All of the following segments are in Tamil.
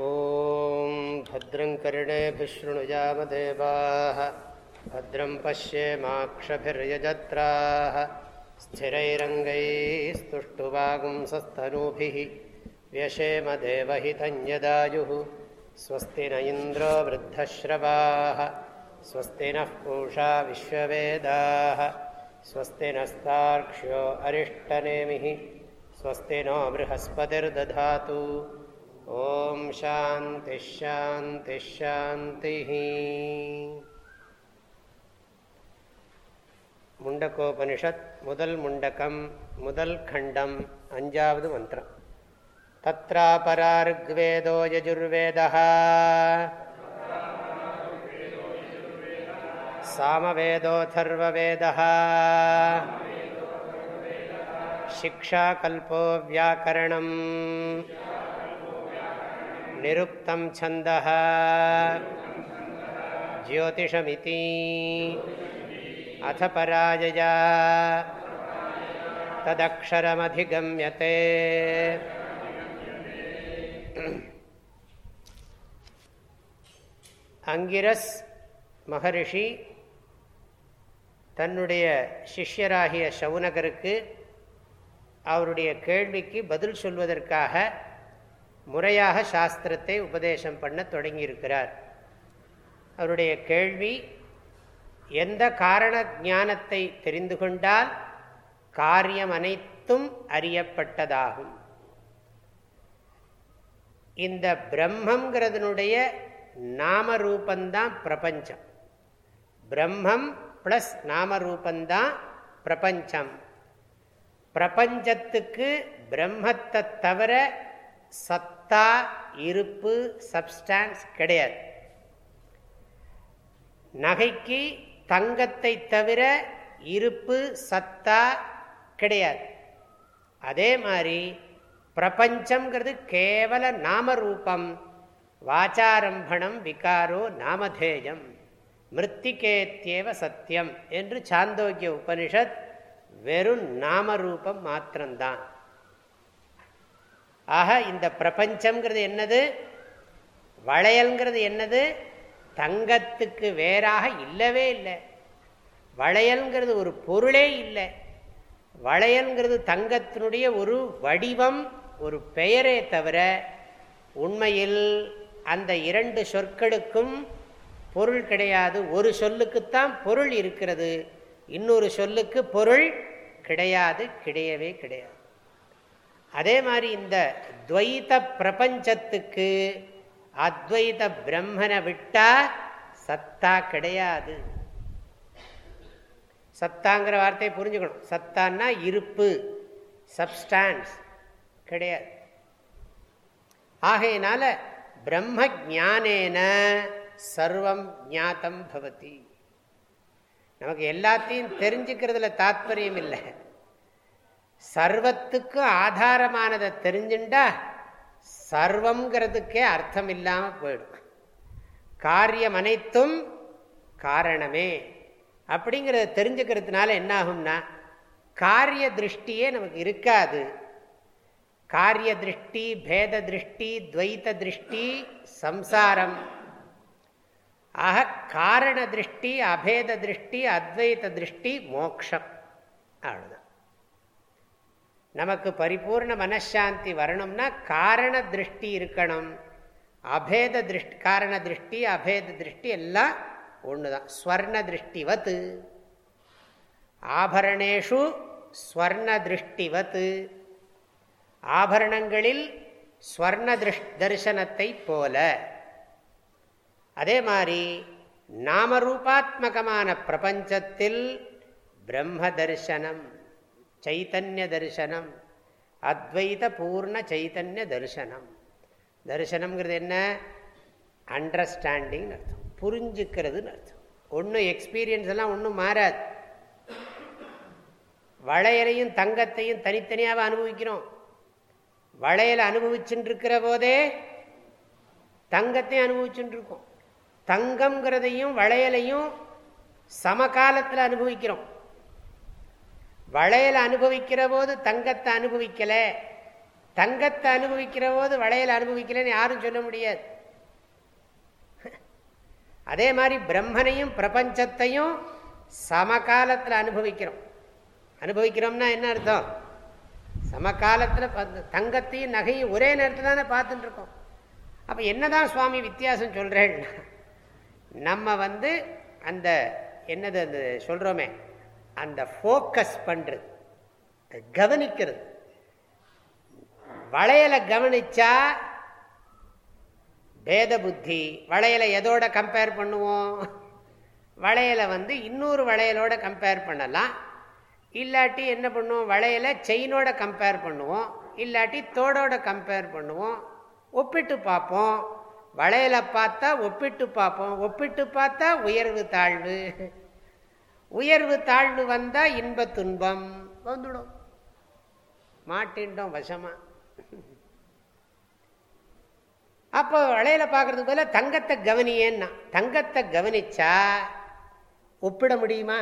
ॐ भद्रं कर्णेभिशृणुजामदेवाः भद्रं पश्येमाक्षभिर्यजत्राः स्थिरैरङ्गैस्तुष्टुवागुंसस्तनूभिः व्यशेमदेवहितं यदायुः स्वस्ति न इन्द्रो वृद्धश्रवाः स्वस्ति नः पूषा विश्ववेदाः स्वस्ति नस्तार्क्ष्यो अरिष्टनेमिः स्वस्ति नो बृहस्पतिर्दधातु ॐ शान्तिश्शान्तिश्शान्तिः मुण्डकोपनिषत् मुदल् मुण्डकं मुदल् खण्डम् अञ्जावद् मन्त्रम् तत्रापरार्ग्वेदो यजुर्वेदः सामवेदोऽथर्ववेदः शिक्षाकल्पो व्याकरणम् निरुक्तं छन्दः ज्योतिषमिति अथ पराजया तदक्षरमधिगम्यते அங்கிரஸ் மகரிஷி தன்னுடைய சிஷ்யராகிய சவுனகருக்கு அவருடைய கேள்விக்கு பதில் சொல்வதற்காக முறையாக சாஸ்திரத்தை உபதேசம் பண்ண தொடங்கியிருக்கிறார். அவருடைய கேள்வி எந்த காரண ஞானத்தை தெரிந்து கொண்டால் காரியம் அனைத்தும் அறியப்பட்டதாகும். இந்த பிரம்மங்கிறதுனுடைய நாமரூபந்தான் பிரபஞ்சம். பிரம்மம் பிளஸ் நாமரூபந்தான் பிரபஞ்சம். பிரபஞ்சத்துக்கு பிரம்மத்தை தவிர சத்தா இருப்பு சப்ஸ்டான்ஸ் கிடையாது. நகைக்கு தங்கத்தை தவிர இருப்பு சத்தா கிடையாது. அதே மாதிரி பிரபஞ்சம்ங்கிறது கேவல நாமரூபம். வாச்சாரம்பணம் விகாரோ நாமதேயம். மிருத்திகேத்தியவ சத்தியம் என்று சாந்தோக்கிய உபனிஷத் வெறும் நாமரூபம் மாத்திரம்தான். ஆக இந்த பிரபஞ்சம்ங்கிறது என்னது? வளையல்ங்கிறது என்னது? தங்கத்துக்கு வேறாக இல்லவே இல்லை. வளையல்ங்கிறது ஒரு பொருளே இல்லை. வளையல்ங்கிறது தங்கத்தினுடைய ஒரு வடிவம் ஒரு பெயரே தவிர உண்மையில் அந்த இரண்டு சொற்களுக்கும் பொருள் கிடையாது. ஒரு சொல்லுக்குத்தான் பொருள் இருக்கிறது. இன்னொரு சொல்லுக்கு பொருள் கிடையாது கிடையவே கிடையாது. அதே மாதிரி இந்த துவைத பிரபஞ்சத்துக்கு அத்வைத பிரம்மனை விட்டா சத்தா கிடையாது. சத்தாங்கிற வார்த்தையை புரிஞ்சுக்கணும். சத்தான்னா இருப்பு சப்ஸ்டான்ஸ் கிடையாது. ஆகையினால பிரம்ம ஜானேன சர்வம் ஜாத்தம் பவதி. நமக்கு எல்லாத்தையும் தெரிஞ்சுக்கிறதுல தாத்பரியம் இல்லை. சர்வத்துக்கும் ஆதாரமானதை தெரிஞ்சுண்டா சர்வங்கிறதுக்கே அர்த்தம் இல்லாமல் போயிடும். காரியம் அனைத்தும் காரணமே. அப்படிங்கிறத தெரிஞ்சுக்கிறதுனால என்ன ஆகும்னா காரிய திருஷ்டியே நமக்கு இருக்காது. காரிய திருஷ்டி பேத திருஷ்டி துவைத்த திருஷ்டி சம்சாரம். ஆக காரண திருஷ்டி அபேத திருஷ்டி அத்வைத திருஷ்டி மோக்ஷம். அவ்வளோதான் நமக்கு பரிபூர்ண மனசாந்தி வரணும்னா காரண திருஷ்டி இருக்கணும். அபேத திருஷ்டி காரண திருஷ்டி அபேத திருஷ்டி எல்லாம் ஒன்று தான் ஸ்வர்ண திருஷ்டிவத் ஆபரணேஷு ஸ்வர்ண திருஷ்டிவத் ஆபரணங்களில் ஸ்வர்ண தரிசனத்தை போல. அதே மாதிரி நாமரூபாத்மகமான பிரபஞ்சத்தில் பிரம்ம தரிசனம். சைத்தன்ய தரிசனம் அத்வைத பூர்ண சைத்தன்ய தரிசனம் தரிசனம்ங்கிறது என்ன? அண்டர்ஸ்டாண்டிங் அர்த்தம். புரிஞ்சுக்கிறதுன்னு அர்த்தம். ஒன்றும் எக்ஸ்பீரியன்ஸ் எல்லாம் ஒன்றும் மாறாது. வளையலையும் தங்கத்தையும் தனித்தனியாக அனுபவிக்கிறோம். வளையலை அனுபவிச்சுட்டு இருக்கிற போதே தங்கத்தையும் அனுபவிச்சுட்டு இருக்கோம் தங்கம்ங்கிறதையும் வளையலையும் சமகாலத்தில் அனுபவிக்கிறோம். வளையலை அனுபவிக்கிற போது தங்கத்தை அனுபவிக்கல. தங்கத்தை அனுபவிக்கிற போது வளையல் அனுபவிக்கலன்னு யாரும் சொல்ல முடியாது. அதே மாதிரி பிரம்மனையும் பிரபஞ்சத்தையும் சமகாலத்தில் அனுபவிக்கிறோம். அனுபவிக்கிறோம்னா என்ன அர்த்தம்? சமகாலத்தில் தங்கத்தையும் நகையும் ஒரே நேரத்தில் தானே பார்த்துட்டு இருக்கோம். அப்போ என்னதான் சுவாமி வித்தியாசம் சொல்கிறேன்னா நம்ம வந்து அந்த என்னது அந்த சொல்கிறோமே அந்த ஃபோக்கஸ் பண்ணுறது கவனிக்கிறது. வளையலை கவனிச்சா பேத புத்தி. வளையலை எதோட கம்பேர் பண்ணுவோம்? வளையலை வந்து இன்னொரு வளையலோட கம்பேர் பண்ணலாம். இல்லாட்டி என்ன பண்ணுவோம்? வளையலை செயினோட கம்பேர் பண்ணுவோம். இல்லாட்டி தோடோட கம்பேர் பண்ணுவோம். ஒப்பிட்டு பார்ப்போம். வளையலை பார்த்தா ஒப்பிட்டு பார்ப்போம். ஒப்பிட்டு பார்த்தா உயர்வு தாழ்வு. உயர்வு தாழ்வு வந்தால் இன்ப துன்பம். வந்துடும். மாட்டின்டோம் வசமாக அப்போ வளையல பார்க்கறதுக்கு போல தங்கத்தை கவனியேன்னா தங்கத்தை கவனிச்சா ஒப்பிட முடியுமா?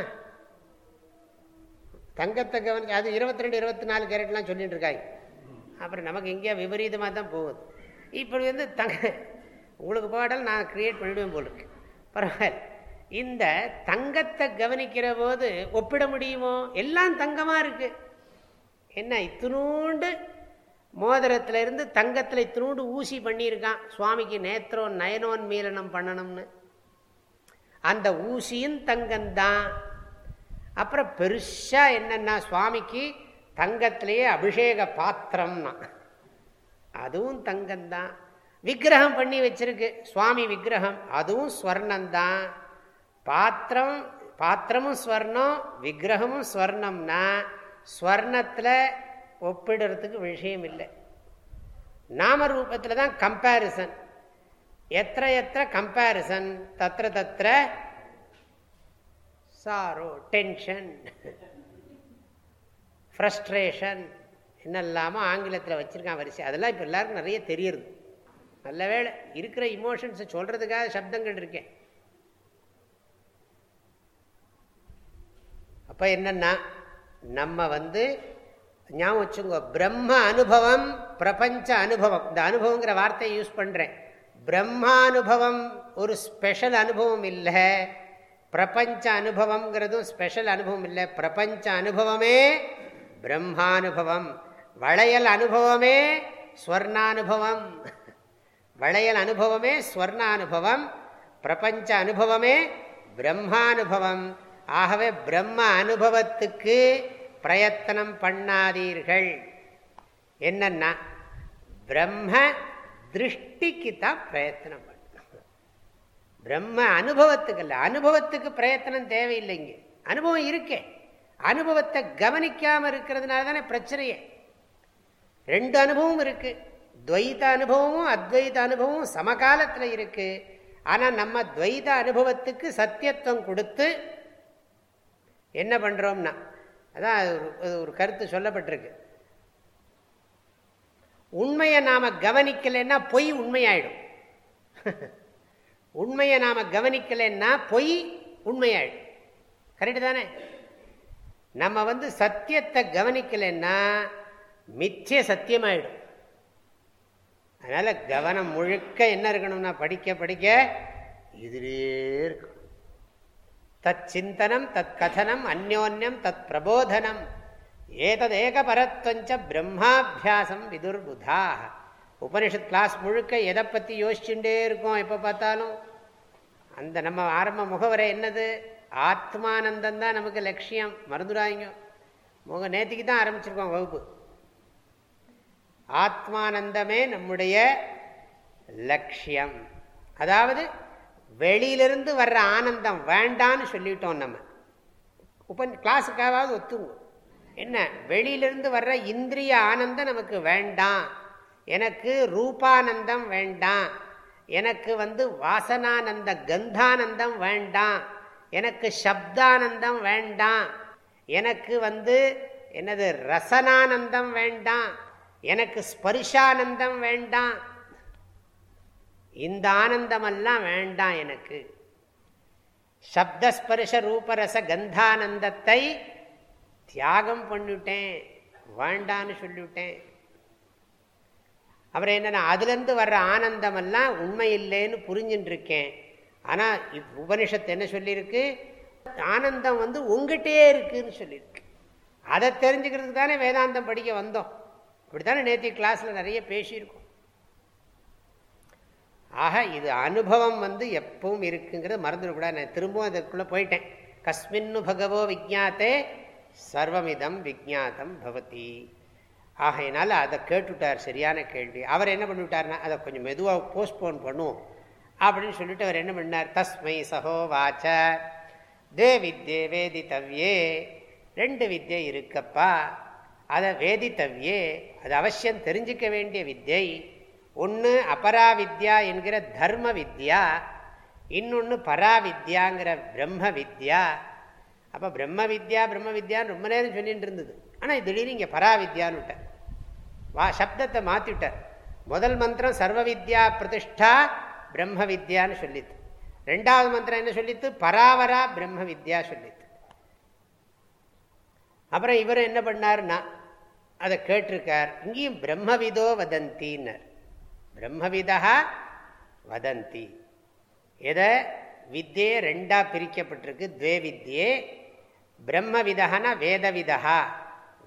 தங்கத்தை கவனிச்சு அது இருபத்தி ரெண்டு இருபத்தி நாலு கேரட்லாம் சொல்லிட்டு இருக்காங்க. அப்புறம் நமக்கு எங்கேயா விபரீதமாக தான் போகுது. இப்படி வந்து தங்க உங்களுக்கு பாடல் நான் கிரியேட் பண்ணிவிடுவேன் போல் இருக்கு. பரவாயில்ல. இந்த தங்கத்தை கவனிக்கிற போது ஒப்பிட முடியுமோ? எல்லாம் தங்கமாக இருக்குது என்ன இத்தினூண்டு மோதிரத்தில் இருந்து தங்கத்தில் இத்தினூண்டு ஊசி பண்ணியிருக்கான். சுவாமிக்கு நேத்திரம் நயனோன் மீலனம் பண்ணணும்னு. அந்த ஊசியும் தங்கம்தான். அப்புறம் பெருசாக என்னென்னா சுவாமிக்கு தங்கத்திலேயே அபிஷேக பாத்திரம்னா. அதுவும் தங்கம்தான். விக்கிரகம் பண்ணி வச்சிருக்கு. சுவாமி விக்கிரகம் அதுவும் ஸ்வர்ணந்தான் பாத்திரம் பாத்திரமும் ஸ்வர்ணம் விக்கிரகமும் ஸ்வர்ணம்னா ஸ்வர்ணத்தில் ஒப்பிடுறதுக்கு விஷயம் இல்லை. நாம ரூபத்தில் தான் கம்பேரிசன் எத்த எத்த கம்பேரிசன் தத்திர தத்திர சாரோ டென்ஷன் ஃப்ரஸ்ட்ரேஷன் என்னெல்லாமோ ஆங்கிலத்தில் வச்சுருக்கான் வரிசை அதெல்லாம் இப்போ எல்லாருக்கும் நிறைய தெரியுது. நல்ல வேலை இருக்கிற இமோஷன்ஸை சொல்கிறதுக்காக சப்தங்கள் இருக்கேன் அப்போ என்னென்னா நம்ம வந்து ஞாபகம் வச்சுங்க பிரம்ம அனுபவம் பிரபஞ்ச அனுபவம். இந்த அனுபவங்கிற வார்த்தையை யூஸ் பண்ணுறேன் பிரம்மானுபவம் ஒரு ஸ்பெஷல் அனுபவம் இல்லை. பிரபஞ்ச அனுபவங்கிறதும் ஸ்பெஷல் அனுபவம் இல்லை. பிரபஞ்ச அனுபவமே பிரம்மானுபவம். வளையல் அனுபவமே ஸ்வர்ணானுபவம். வளையல் அனுபவமே ஸ்வர்ணானுபவம். பிரபஞ்ச அனுபவமே பிரம்மானுபவம். ஆகவே பிரம்ம அனுபவத்துக்கு பிரயத்தனம் பண்ணாதீர்கள். என்னன்னா பிரம்ம திருஷ்டிக்கு தான் பிரயத்தனம் பண்ணணும். பிரம்ம அனுபவத்துக்கு இல்லை அனுபவத்துக்கு பிரயத்தனம் தேவையில்லைங்க. அனுபவம் இருக்கே. அனுபவத்தை கவனிக்காமல் இருக்கிறதுனால தானே பிரச்சனையே. ரெண்டு அனுபவம் இருக்கு. துவைத அனுபவமும் அத்வைத அனுபவமும் சமகாலத்தில் இருக்கு. ஆனால் நம்ம துவைத அனுபவத்துக்கு சத்தியத்துவம் கொடுத்து என்ன பண்ணுறோம்னா அதான் ஒரு கருத்து சொல்லப்பட்டிருக்கு. உண்மையை நாம் கவனிக்கலைன்னா பொய் உண்மையாயிடும். உண்மையை நாம் கவனிக்கலைன்னா பொய் உண்மையாயிடும். கரெக்டு தானே? நம்ம வந்து சத்தியத்தை கவனிக்கலைன்னா மித்திய சத்தியமாயிடும். அதனால் கவனம் முழுக்க என்ன இருக்கணும்னா படிக்க படிக்க இதிலே இருக்கணும். தத் சிந்தனம் தத் கதனம் அந்யோன்யம் தத் பிரபோதனம் ஏததேக பரத்வஞ்ச பிரம்மாபியாசம் விதுர்புதாக உபனிஷத் கிளாஸ் முழுக்க எதை பற்றி யோசிச்சுட்டே இருக்கோம் எப்போ பார்த்தாலும்? அந்த நம்ம ஆரம்ப முகவரை என்னது? ஆத்மானந்தம் தான் நமக்கு லட்சியம். மறந்துடாங்க முக நேத்திக்கு தான் ஆரம்பிச்சிருக்கோம் வகுப்பு. ஆத்மானந்தமே நம்முடைய லட்சியம். அதாவது வெளியிலிருந்து வர்ற ஆனந்தம் வேண்டான்னு சொல்லிட்டோம் நம்ம. உப கிளாஸுக்காவது ஒத்துங்க என்ன? வெளியிலிருந்து வர்ற இந்திரிய ஆனந்தம் நமக்கு வேண்டாம். எனக்கு ரூபானந்தம் வேண்டாம். எனக்கு வந்து வாசனானந்த கந்தானந்தம் வேண்டாம். எனக்கு சப்தானந்தம் வேண்டாம். எனக்கு வந்து என்னது? ரசனானந்தம் வேண்டாம். எனக்கு ஸ்பரிஷானந்தம் வேண்டாம். இந்த ஆனந்தமெல்லாம் வேண்டாம் எனக்கு. சப்தஸ்பர்ஷ ரூபரச கந்தானந்தத்தை தியாகம் பண்ணிவிட்டேன் வேண்டான்னு சொல்லிவிட்டேன் அப்புறம் என்னென்னா அதுலேருந்து வர்ற ஆனந்தமெல்லாம் உண்மை இல்லைன்னு புரிஞ்சுட்டு இருக்கேன் ஆனால் உபனிஷத்து என்ன சொல்லியிருக்கு? ஆனந்தம் வந்து உங்ககிட்டே இருக்குன்னு சொல்லியிருக்கு. அதை தெரிஞ்சுக்கிறதுக்கு தானே வேதாந்தம் படிக்க வந்தோம். இப்படித்தானே நேற்று கிளாஸில் நிறைய பேசியிருக்கோம். ஆக இது அனுபவம் வந்து எப்பவும் இருக்குங்கிறது மறந்துடக்கூடாது நான் திரும்பவும் அதுக்குள்ளே போயிட்டேன். கஸ்மின்னு பகவோ விஜாத்தே சர்வமிதம் விஜாத்தம் பவதி. ஆகையினால அதை கேட்டுவிட்டார் சரியான கேள்வி. அவர் என்ன பண்ணிவிட்டார்னா அதை கொஞ்சம் மெதுவாக போஸ்ட்போன் பண்ணுவோம். அப்படின்னு சொல்லிட்டு அவர் என்ன பண்ணார்? தஸ்மை சகோ வாச்ச. தே வித்யே வேதித்தவ்யே. ரெண்டு வித்யை இருக்கப்பா. அதை வேதித்தவ்யே அது அவசியம் தெரிஞ்சிக்க வேண்டிய வித்யை ஒன்று அபராவித்யா என்கிற தர்ம வித்யா இன்னொன்று பராவித்யாங்கிற பிரம்ம வித்யா அப்போ பிரம்ம வித்யா பிரம்ம வித்யான்னு ரொம்ப நேரம் சொல்லிட்டு இருந்தது. ஆனால் திடீர்னு இங்கே பராவித்யான்னு விட்டார். வா சப்தத்தை மாற்றிவிட்டார் முதல் மந்திரம் சர்வ வித்யா பிரதிஷ்டா பிரம்ம வித்யான்னு சொல்லித்து ரெண்டாவது மந்திரம் என்ன சொல்லித்து பராவரா பிரம்ம வித்யா சொல்லித்து அப்புறம் இவர் என்ன பண்ணார்னா அதை கேட்டிருக்கார். இங்கேயும் பிரம்மவிதோ வதந்தின்னர். பிரம்மவிதா வதந்தி. எதை? வித்தியே ரெண்டாக பிரிக்கப்பட்டிருக்கு. துவே வித்தியே பிரம்மவிதகனா வேதவிதா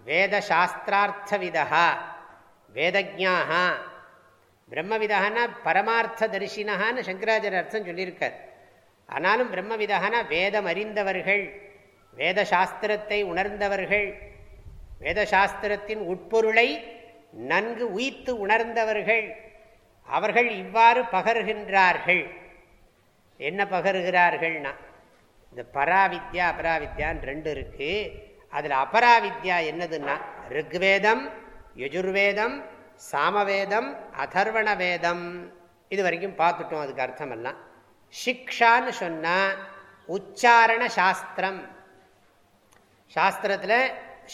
வேதசாஸ்திரார்த்த விதா வேதஜாக பிரம்மவிதகனா பரமார்த்த தரிசினகான்னு சங்கராச்சாரிய அர்த்தம் சொல்லியிருக்கார். ஆனாலும் பிரம்மவிதகனா வேதம் அறிந்தவர்கள் வேதசாஸ்திரத்தை உணர்ந்தவர்கள் வேதசாஸ்திரத்தின் உட்பொருளை நன்கு உயித்து உணர்ந்தவர்கள் அவர்கள் இவ்வாறு பகர்கின்றார்கள். என்ன பகருகிறார்கள்னா இந்த பராவித்யா அபராவித்யான்னு ரெண்டு இருக்கு. அதில் அபராவித்யா என்னதுன்னா ருக்வேதம் யஜுர்வேதம் சாமவேதம் அதர்வண வேதம் இது வரைக்கும் பார்த்துட்டோம் அதுக்கு அர்த்தம் எல்லாம் சிக்ஷான்னு சொன்னால் உச்சாரண சாஸ்திரம். சாஸ்திரத்தில்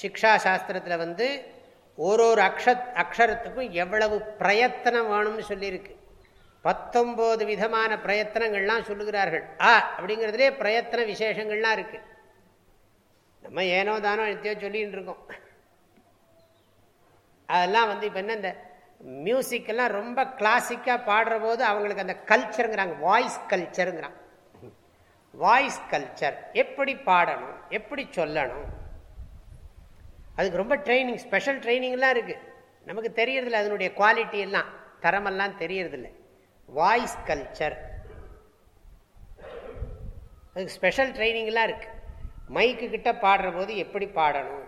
சிக்ஷா சாஸ்திரத்தில் வந்து ஒரு ஒரு அக்ஷ அக்ஷரத்துக்கும் எவ்வளவு பிரயத்தனம் வேணும்னு சொல்லியிருக்கு. பத்தொம்போது விதமான பிரயத்தனங்கள்லாம் சொல்லுகிறார்கள். ஆ அப்படிங்கிறதுலே பிரயத்தன விசேஷங்கள்லாம் இருக்குது நம்ம ஏனோ தானோ நித்தியோ சொல்லின்னு இருக்கோம் அதெல்லாம் வந்து இப்போ என்ன இந்த மியூசிக்கெல்லாம் ரொம்ப கிளாசிக்காக பாடுற போது அவங்களுக்கு அந்த கல்ச்சருங்கிறாங்க வாய்ஸ் கல்ச்சருங்கிறான் வாய்ஸ் கல்ச்சர் எப்படி பாடணும்? எப்படி சொல்லணும்? அதுக்கு ரொம்ப ட்ரைனிங் ஸ்பெஷல் ட்ரைனிங்லாம் இருக்குது நமக்கு தெரியறதில்ல அதனுடைய குவாலிட்டி எல்லாம். தரமெல்லாம் தெரியறதில்ல. வாய்ஸ் கல்ச்சர் அதுக்கு ஸ்பெஷல் ட்ரைனிங்லாம் இருக்குது மைக்கு கிட்ட பாடுற போது எப்படி பாடணும்?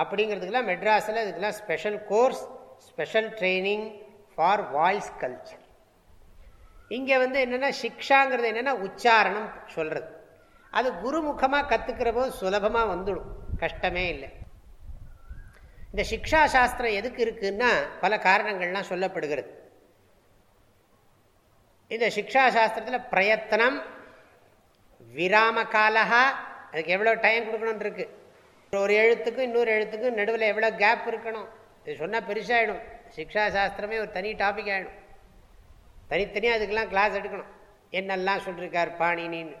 அப்படிங்கிறதுக்கெல்லாம் மெட்ராஸில் இதுக்கெல்லாம் special course special training for voice culture இங்கே வந்து என்னென்னா சிக்ஷாங்கிறது என்னென்னா உச்சாரணம் சொல்கிறது அது குருமுகமாக கற்றுக்கிற போது சுலபமாக வந்துடும். கஷ்டமே இல்லை. இந்த சிக்ஷா சாஸ்திரம் எதுக்கு இருக்குன்னா பல காரணங்கள்லாம் சொல்லப்படுகிறது. இந்த சிக்ஷா சாஸ்திரத்தில் பிரயத்தனம் விராம காலகா அதுக்கு எவ்வளோ டைம் கொடுக்கணும்னு இருக்கு. ஒரு எழுத்துக்கும் இன்னொரு எழுத்துக்கும் நடுவில் எவ்வளோ கேப் இருக்கணும். இது சொன்னால் பெருசாகிடும் சிக்ஷா சாஸ்திரமே ஒரு தனி டாபிக் ஆகிடும் தனித்தனியாக அதுக்கெல்லாம் கிளாஸ் எடுக்கணும். என்னெல்லாம் சொல்லியிருக்கார் பாணினின்னு.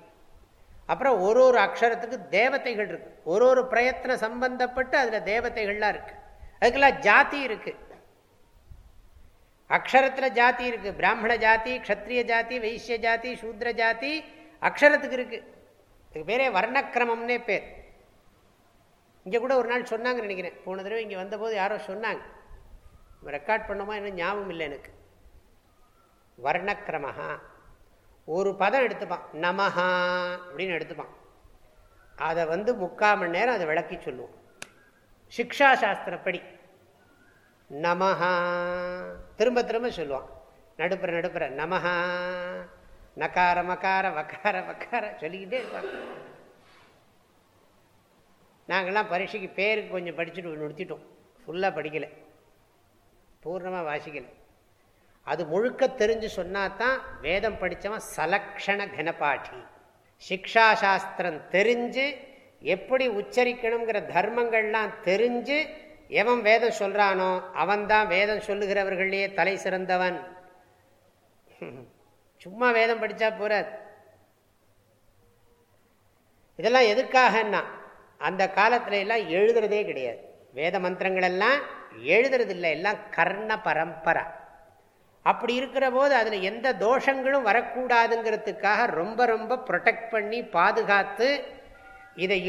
அப்புறம் ஒரு ஒரு அக்ஷரத்துக்கு தேவதைகள் இருக்கு. ஒரு ஒரு பிரயத்தன சம்பந்தப்பட்டு அதில் தேவதைகள்லாம் இருக்குது அதுக்கெல்லாம் ஜாதி இருக்கு. அக்ஷரத்தில் ஜாதி இருக்கு. பிராமண ஜாதி க்ஷத்ரிய ஜாதி வைசிய ஜாதி சூத்ர ஜாதி அக்ஷரத்துக்கு இருக்கு. இதுக்கு பேரே வர்ணக்கிரமம்னே பேர். இங்கே கூட ஒரு நாள் சொன்னாங்கன்னு நினைக்கிறேன். போன தடவை இங்கே வந்தபோது யாரோ சொன்னாங்க. ரெக்கார்ட் பண்ணோமா என்ன ஞாபகம் இல்லை எனக்கு. வர்ணக்கிரமஹா. ஒரு பதம் எடுத்துப்பான். நமஹா அப்படின்னு எடுத்துப்பான். அதை வந்து முக்கால் மணி நேரம் அதை விளக்கி சொல்லுவோம். சிக்ஷா சாஸ்திரப்படி நமஹா. திரும்ப திரும்ப சொல்லுவான். நடுப்புற நடுப்புற நமஹா. நக்கார மக்கார வக்கார வக்கார சொல்லிக்கிட்டே இருப்பாங்க நாங்கள்லாம் பரீட்சைக்கு பேருக்கு கொஞ்சம் படிச்சுட்டு நிறுத்திட்டோம். ஃபுல்லாக படிக்கலை. பூர்ணமாக வாசிக்கலை. அது முழுக்க தெரிஞ்சு சொன்னாதான் வேதம் படித்தவன் சலக்ஷண கனபாட்டி சிக்ஷா சாஸ்திரம் தெரிஞ்சு எப்படி உச்சரிக்கணுங்கிற தர்மங்கள்லாம் தெரிஞ்சு எவன் வேதம் சொல்கிறானோ அவன்தான் வேதம் சொல்லுகிறவர்களே தலை சிறந்தவன். சும்மா வேதம் படித்தா போறாது இதெல்லாம் எதுக்காகன்னா அந்த காலத்துல எல்லாம் எழுதுறதே கிடையாது. வேத மந்திரங்கள் எல்லாம் எழுதுறது இல்லை எல்லாம் கர்ண பரம்பரா. அப்படி இருக்கிற போது அதில் எந்த தோஷங்களும் வரக்கூடாதுங்கிறதுக்காக ரொம்ப ரொம்ப ப்ரொடெக்ட் பண்ணி பாதுகாத்து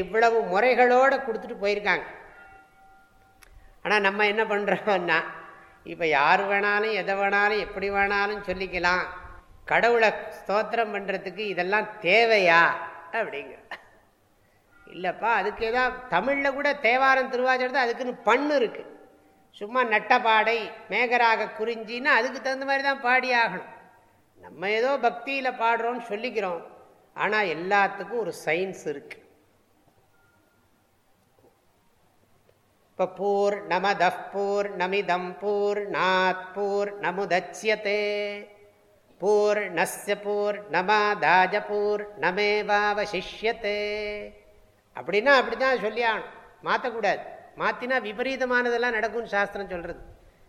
இவ்வளவு முறைகளோடு கொடுத்துட்டு போயிருக்காங்க. ஆனால் நம்ம என்ன பண்ணுறோம்னா இப்போ யார் வேணாலும் எதை வேணாலும் எப்படி வேணாலும் சொல்லிக்கலாம். கடவுளை ஸ்தோத்திரம் பண்ணுறதுக்கு இதெல்லாம் தேவையா? அப்படிங்கிற இல்லைப்பா அதுக்கு ஏதாவது தமிழில் கூட தேவாரம் திருவாச்சரத்தை அதுக்குன்னு பண்ணு இருக்குது சும்மா நட்டப்பாடை மேகராக குறிஞ்சின்னா அதுக்கு தகுந்த மாதிரி தான் பாடி ஆகணும். நம்ம ஏதோ பக்தியில் பாடுறோம்னு சொல்லிக்கிறோம். ஆனால் எல்லாத்துக்கும் ஒரு சயின்ஸ் இருக்குது இப்போ பூர் நமத பூர் நமிதம் பூர் நாத் பூர் நமுதச்சியத்தே பூர் நஸ்ய பூர் நமாதாஜ பூர் நமேவாவசிஷ்யத்தே அப்படின்னா அப்படி தான் சொல்லி ஆகணும். மாற்றக்கூடாது மாற்றினா விபரீதமானதெல்லாம் நடக்கும்னு சாஸ்திரம் சொல்கிறது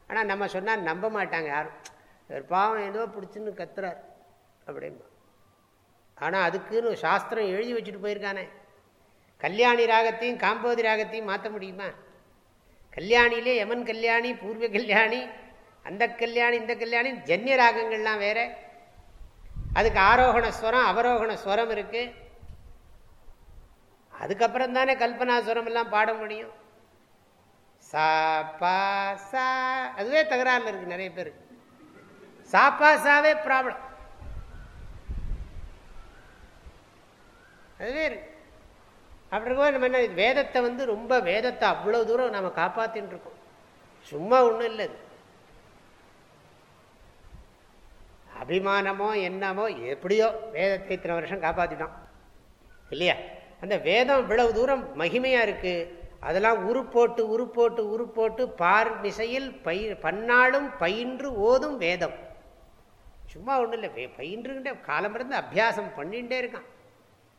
ஆனால் நம்ம சொன்னால் நம்ப மாட்டாங்க யாரும். ஒரு பாவம் ஏதோ பிடிச்சுன்னு கத்துறார் அப்படின்பா ஆனால் அதுக்குன்னு சாஸ்திரம் எழுதி வச்சுட்டு போயிருக்கானே. கல்யாணி ராகத்தையும் காம்போதி ராகத்தையும் மாற்ற முடியுமா? கல்யாணிலே யமன் கல்யாணி பூர்வ கல்யாணி அந்த கல்யாணி இந்த கல்யாணி ஜன்ய ராகங்கள்லாம் வேற. அதுக்கு ஆரோகண ஸ்வரம் அவரோகண ஸ்வரம் இருக்கு. அதுக்கப்புறம் தானே கல்பனா ஸ்வரம் எல்லாம் பாட முடியும். சா பா சா அதுவே தகராறுல இருக்கு நிறைய பேர். சாப்பா சாவே ப்ராப்ளம் அதுவே இருக்கு. அப்படி இருக்கும் நம்ம என்ன வேதத்தை வந்து ரொம்ப வேதத்தை அவ்வளோ தூரம் நம்ம காப்பாற்றின்னு இருக்கோம் சும்மா ஒன்றும் இல்லை அபிமானமோ என்னமோ எப்படியோ வேதத்தை இத்தனை வருஷம் காப்பாற்றிட்டோம் இல்லையா? அந்த வேதம் இவ்வளவு தூரம் மகிமையாக இருக்குது அதெல்லாம் உருப்போட்டு உருப்போட்டு உருப்போட்டு பார் மிசையில் பயிர் பன்னாலும் பயின்று ஓதும் வேதம். சும்மா ஒன்றும் இல்லை பயின்றுகிட்டே காலமிருந்து அபியாசம் பண்ணிகிட்டே இருக்கான்.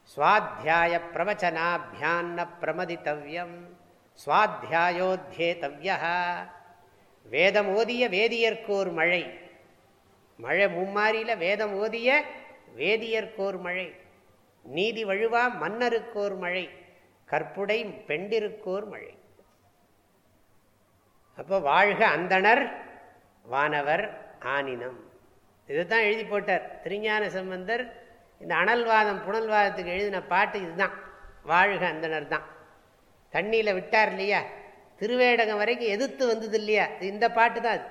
சுவாத்தியாய பிரவச்சனாபியான்ன பிரமதித்தவியம் சுவாத்தியாயோத்தியேதவ்ய வேதம் ஓதிய வேதியர்க்கோர் மழை. மழை மும்மாரியில் வேதம் ஓதிய வேதியர்க்கோர் மழை. நீதி வழுவா மன்னருக்கோர் மழை. கற்புடை பெண்டிருக்கோர் மழை. அப்போ வாழ்க அந்தனர் வானவர் ஆனினம். இதுதான் எழுதி போட்டார். திருஞான சம்பந்தர் இந்த அனல்வாதம் புனல்வாதத்துக்கு எழுதின பாட்டு இதுதான். வாழ்க அந்தனர் தான். தண்ணியில் விட்டார் இல்லையா? திருவேடகம் வரைக்கும் எதிர்த்து வந்தது இல்லையா? இந்த பாட்டு தான் அது.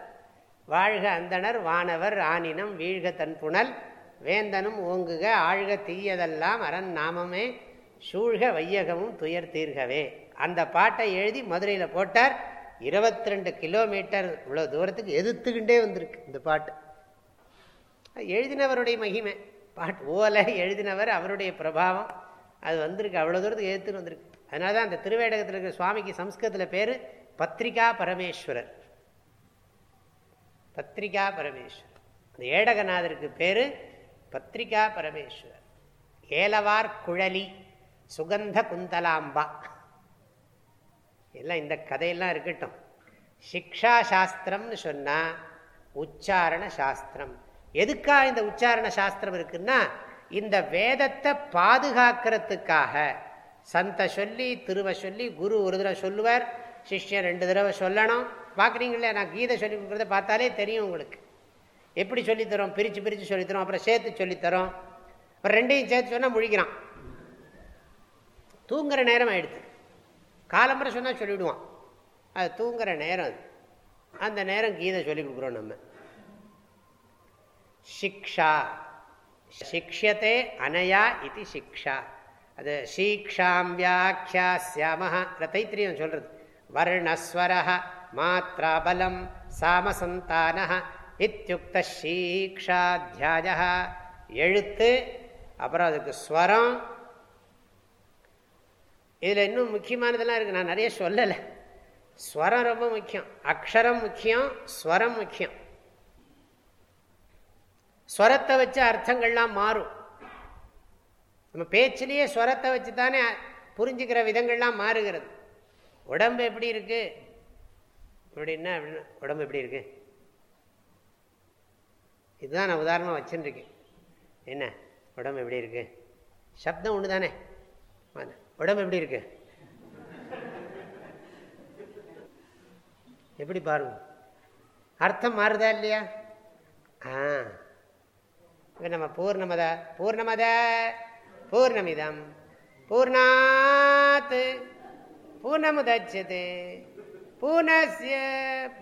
வாழ்க அந்தனர் வானவர் ஆனினம் வீழ்க தன் புனல் வேந்தனும் ஓங்குக ஆழ்க தீயதெல்லாம் அரண் நாமமே சூழ்க வையகமும் துயர் தீர்கவே. அந்த பாட்டை எழுதி மதுரையில் போட்டார். இருபத்தி ரெண்டு கிலோமீட்டர் இவ்வளோ தூரத்துக்கு எதிர்த்துக்கிட்டே வந்திருக்கு இந்த பாட்டு. எழுதினவருடைய மகிமை. பாட்டு ஓலை எழுதினவர் அவருடைய பிரபாவம். அது வந்திருக்கு அவ்வளோ தூரத்துக்கு ஏற்றுன்னு வந்திருக்கு. அதனால தான் அந்த திருவேடகத்தில் இருக்கிற சுவாமிக்கு சம்ஸ்கிருதத்தில் பேர் பத்ரிகா பரமேஸ்வரர். பத்ரிகா பரமேஸ்வரர். அந்த ஏடகநாதருக்கு பேர் பத்ரிகா பரமேஸ்வரர். ஏலவார் குழலி சுகந்த குந்தலாம்பா. எல்லாம் இந்த கதையெல்லாம் இருக்கட்டும். சிக்ஷா சாஸ்திரம்னு சொன்னால் உச்சாரண சாஸ்திரம். எதுக்காக இந்த உச்சாரண சாஸ்திரம் இருக்குன்னா இந்த வேதத்தை பாதுகாக்கிறதுக்காக. சந்த சொல்லி திருவ சொல்லி குரு ஒரு தடவை சொல்லுவார் சிஷ்யன் ரெண்டு தடவை சொல்லணும். பார்க்குறீங்களே நான் கீதை சொல்லி கொடுக்குறத பார்த்தாலே தெரியும் உங்களுக்கு. எப்படி சொல்லித்தரோம் பிரித்து பிரித்து சொல்லித்தரோம் அப்புறம் சேர்த்து சொல்லித்தரோம் அப்புறம் ரெண்டையும் சேர்த்து சொன்னால் முழிக்கிறான். தூங்குற நேரம் ஆயிடுது. காலம்பரம் சொன்னால் சொல்லிவிடுவான். அது தூங்குற நேரம் அது. அந்த நேரம் கீதை சொல்லி கொடுக்குறோம் நம்ம. சிக்ஷா சிக்ஷத்தே அனயா இது சிக்ஷா அது சீக்ஷாம் வியாக்கியாசியாம தைத்திரியம் சொல்றது வர்ணஸ்வர மாத்திராபலம் சாமசந்தான இத்தியுக்த சீக்ஷாத்தியாய எழுத்து அப்புறம் அதுக்கு ஸ்வரம் இதில் இன்னும் முக்கியமானதெல்லாம் இருக்குது நான் நிறைய சொல்லலை ஸ்வரம் ரொம்ப முக்கியம் அக்ஷரம் முக்கியம் ஸ்வரம் முக்கியம் ஸ்வரத்தை வச்சு அர்த்தங்கள்லாம் மாறும். நம்ம பேச்சிலேயே ஸ்வரத்தை வச்சு தானே புரிஞ்சுக்கிற விதங்கள்லாம் மாறுகிறது. உடம்பு எப்படி இருக்கு? அப்படின்னா அப்படின்னா உடம்பு எப்படி இருக்கு? இதுதான் நான் உதாரணமாக வச்சுருக்கேன் என்ன? உடம்பு எப்படி இருக்கு? சப்தம் ஒன்று தானே உடம்பு எப்படி இருக்கு? எப்படி பாருங்க. அர்த்தம் மாறுதா இல்லையா? ஆ. இப்போ நம்ம பூர்ணமத பூர்ணமத பூர்ணமிதம். பூர்ணாத் பூர்ணமுதட்சது பூர்ணஸ்ய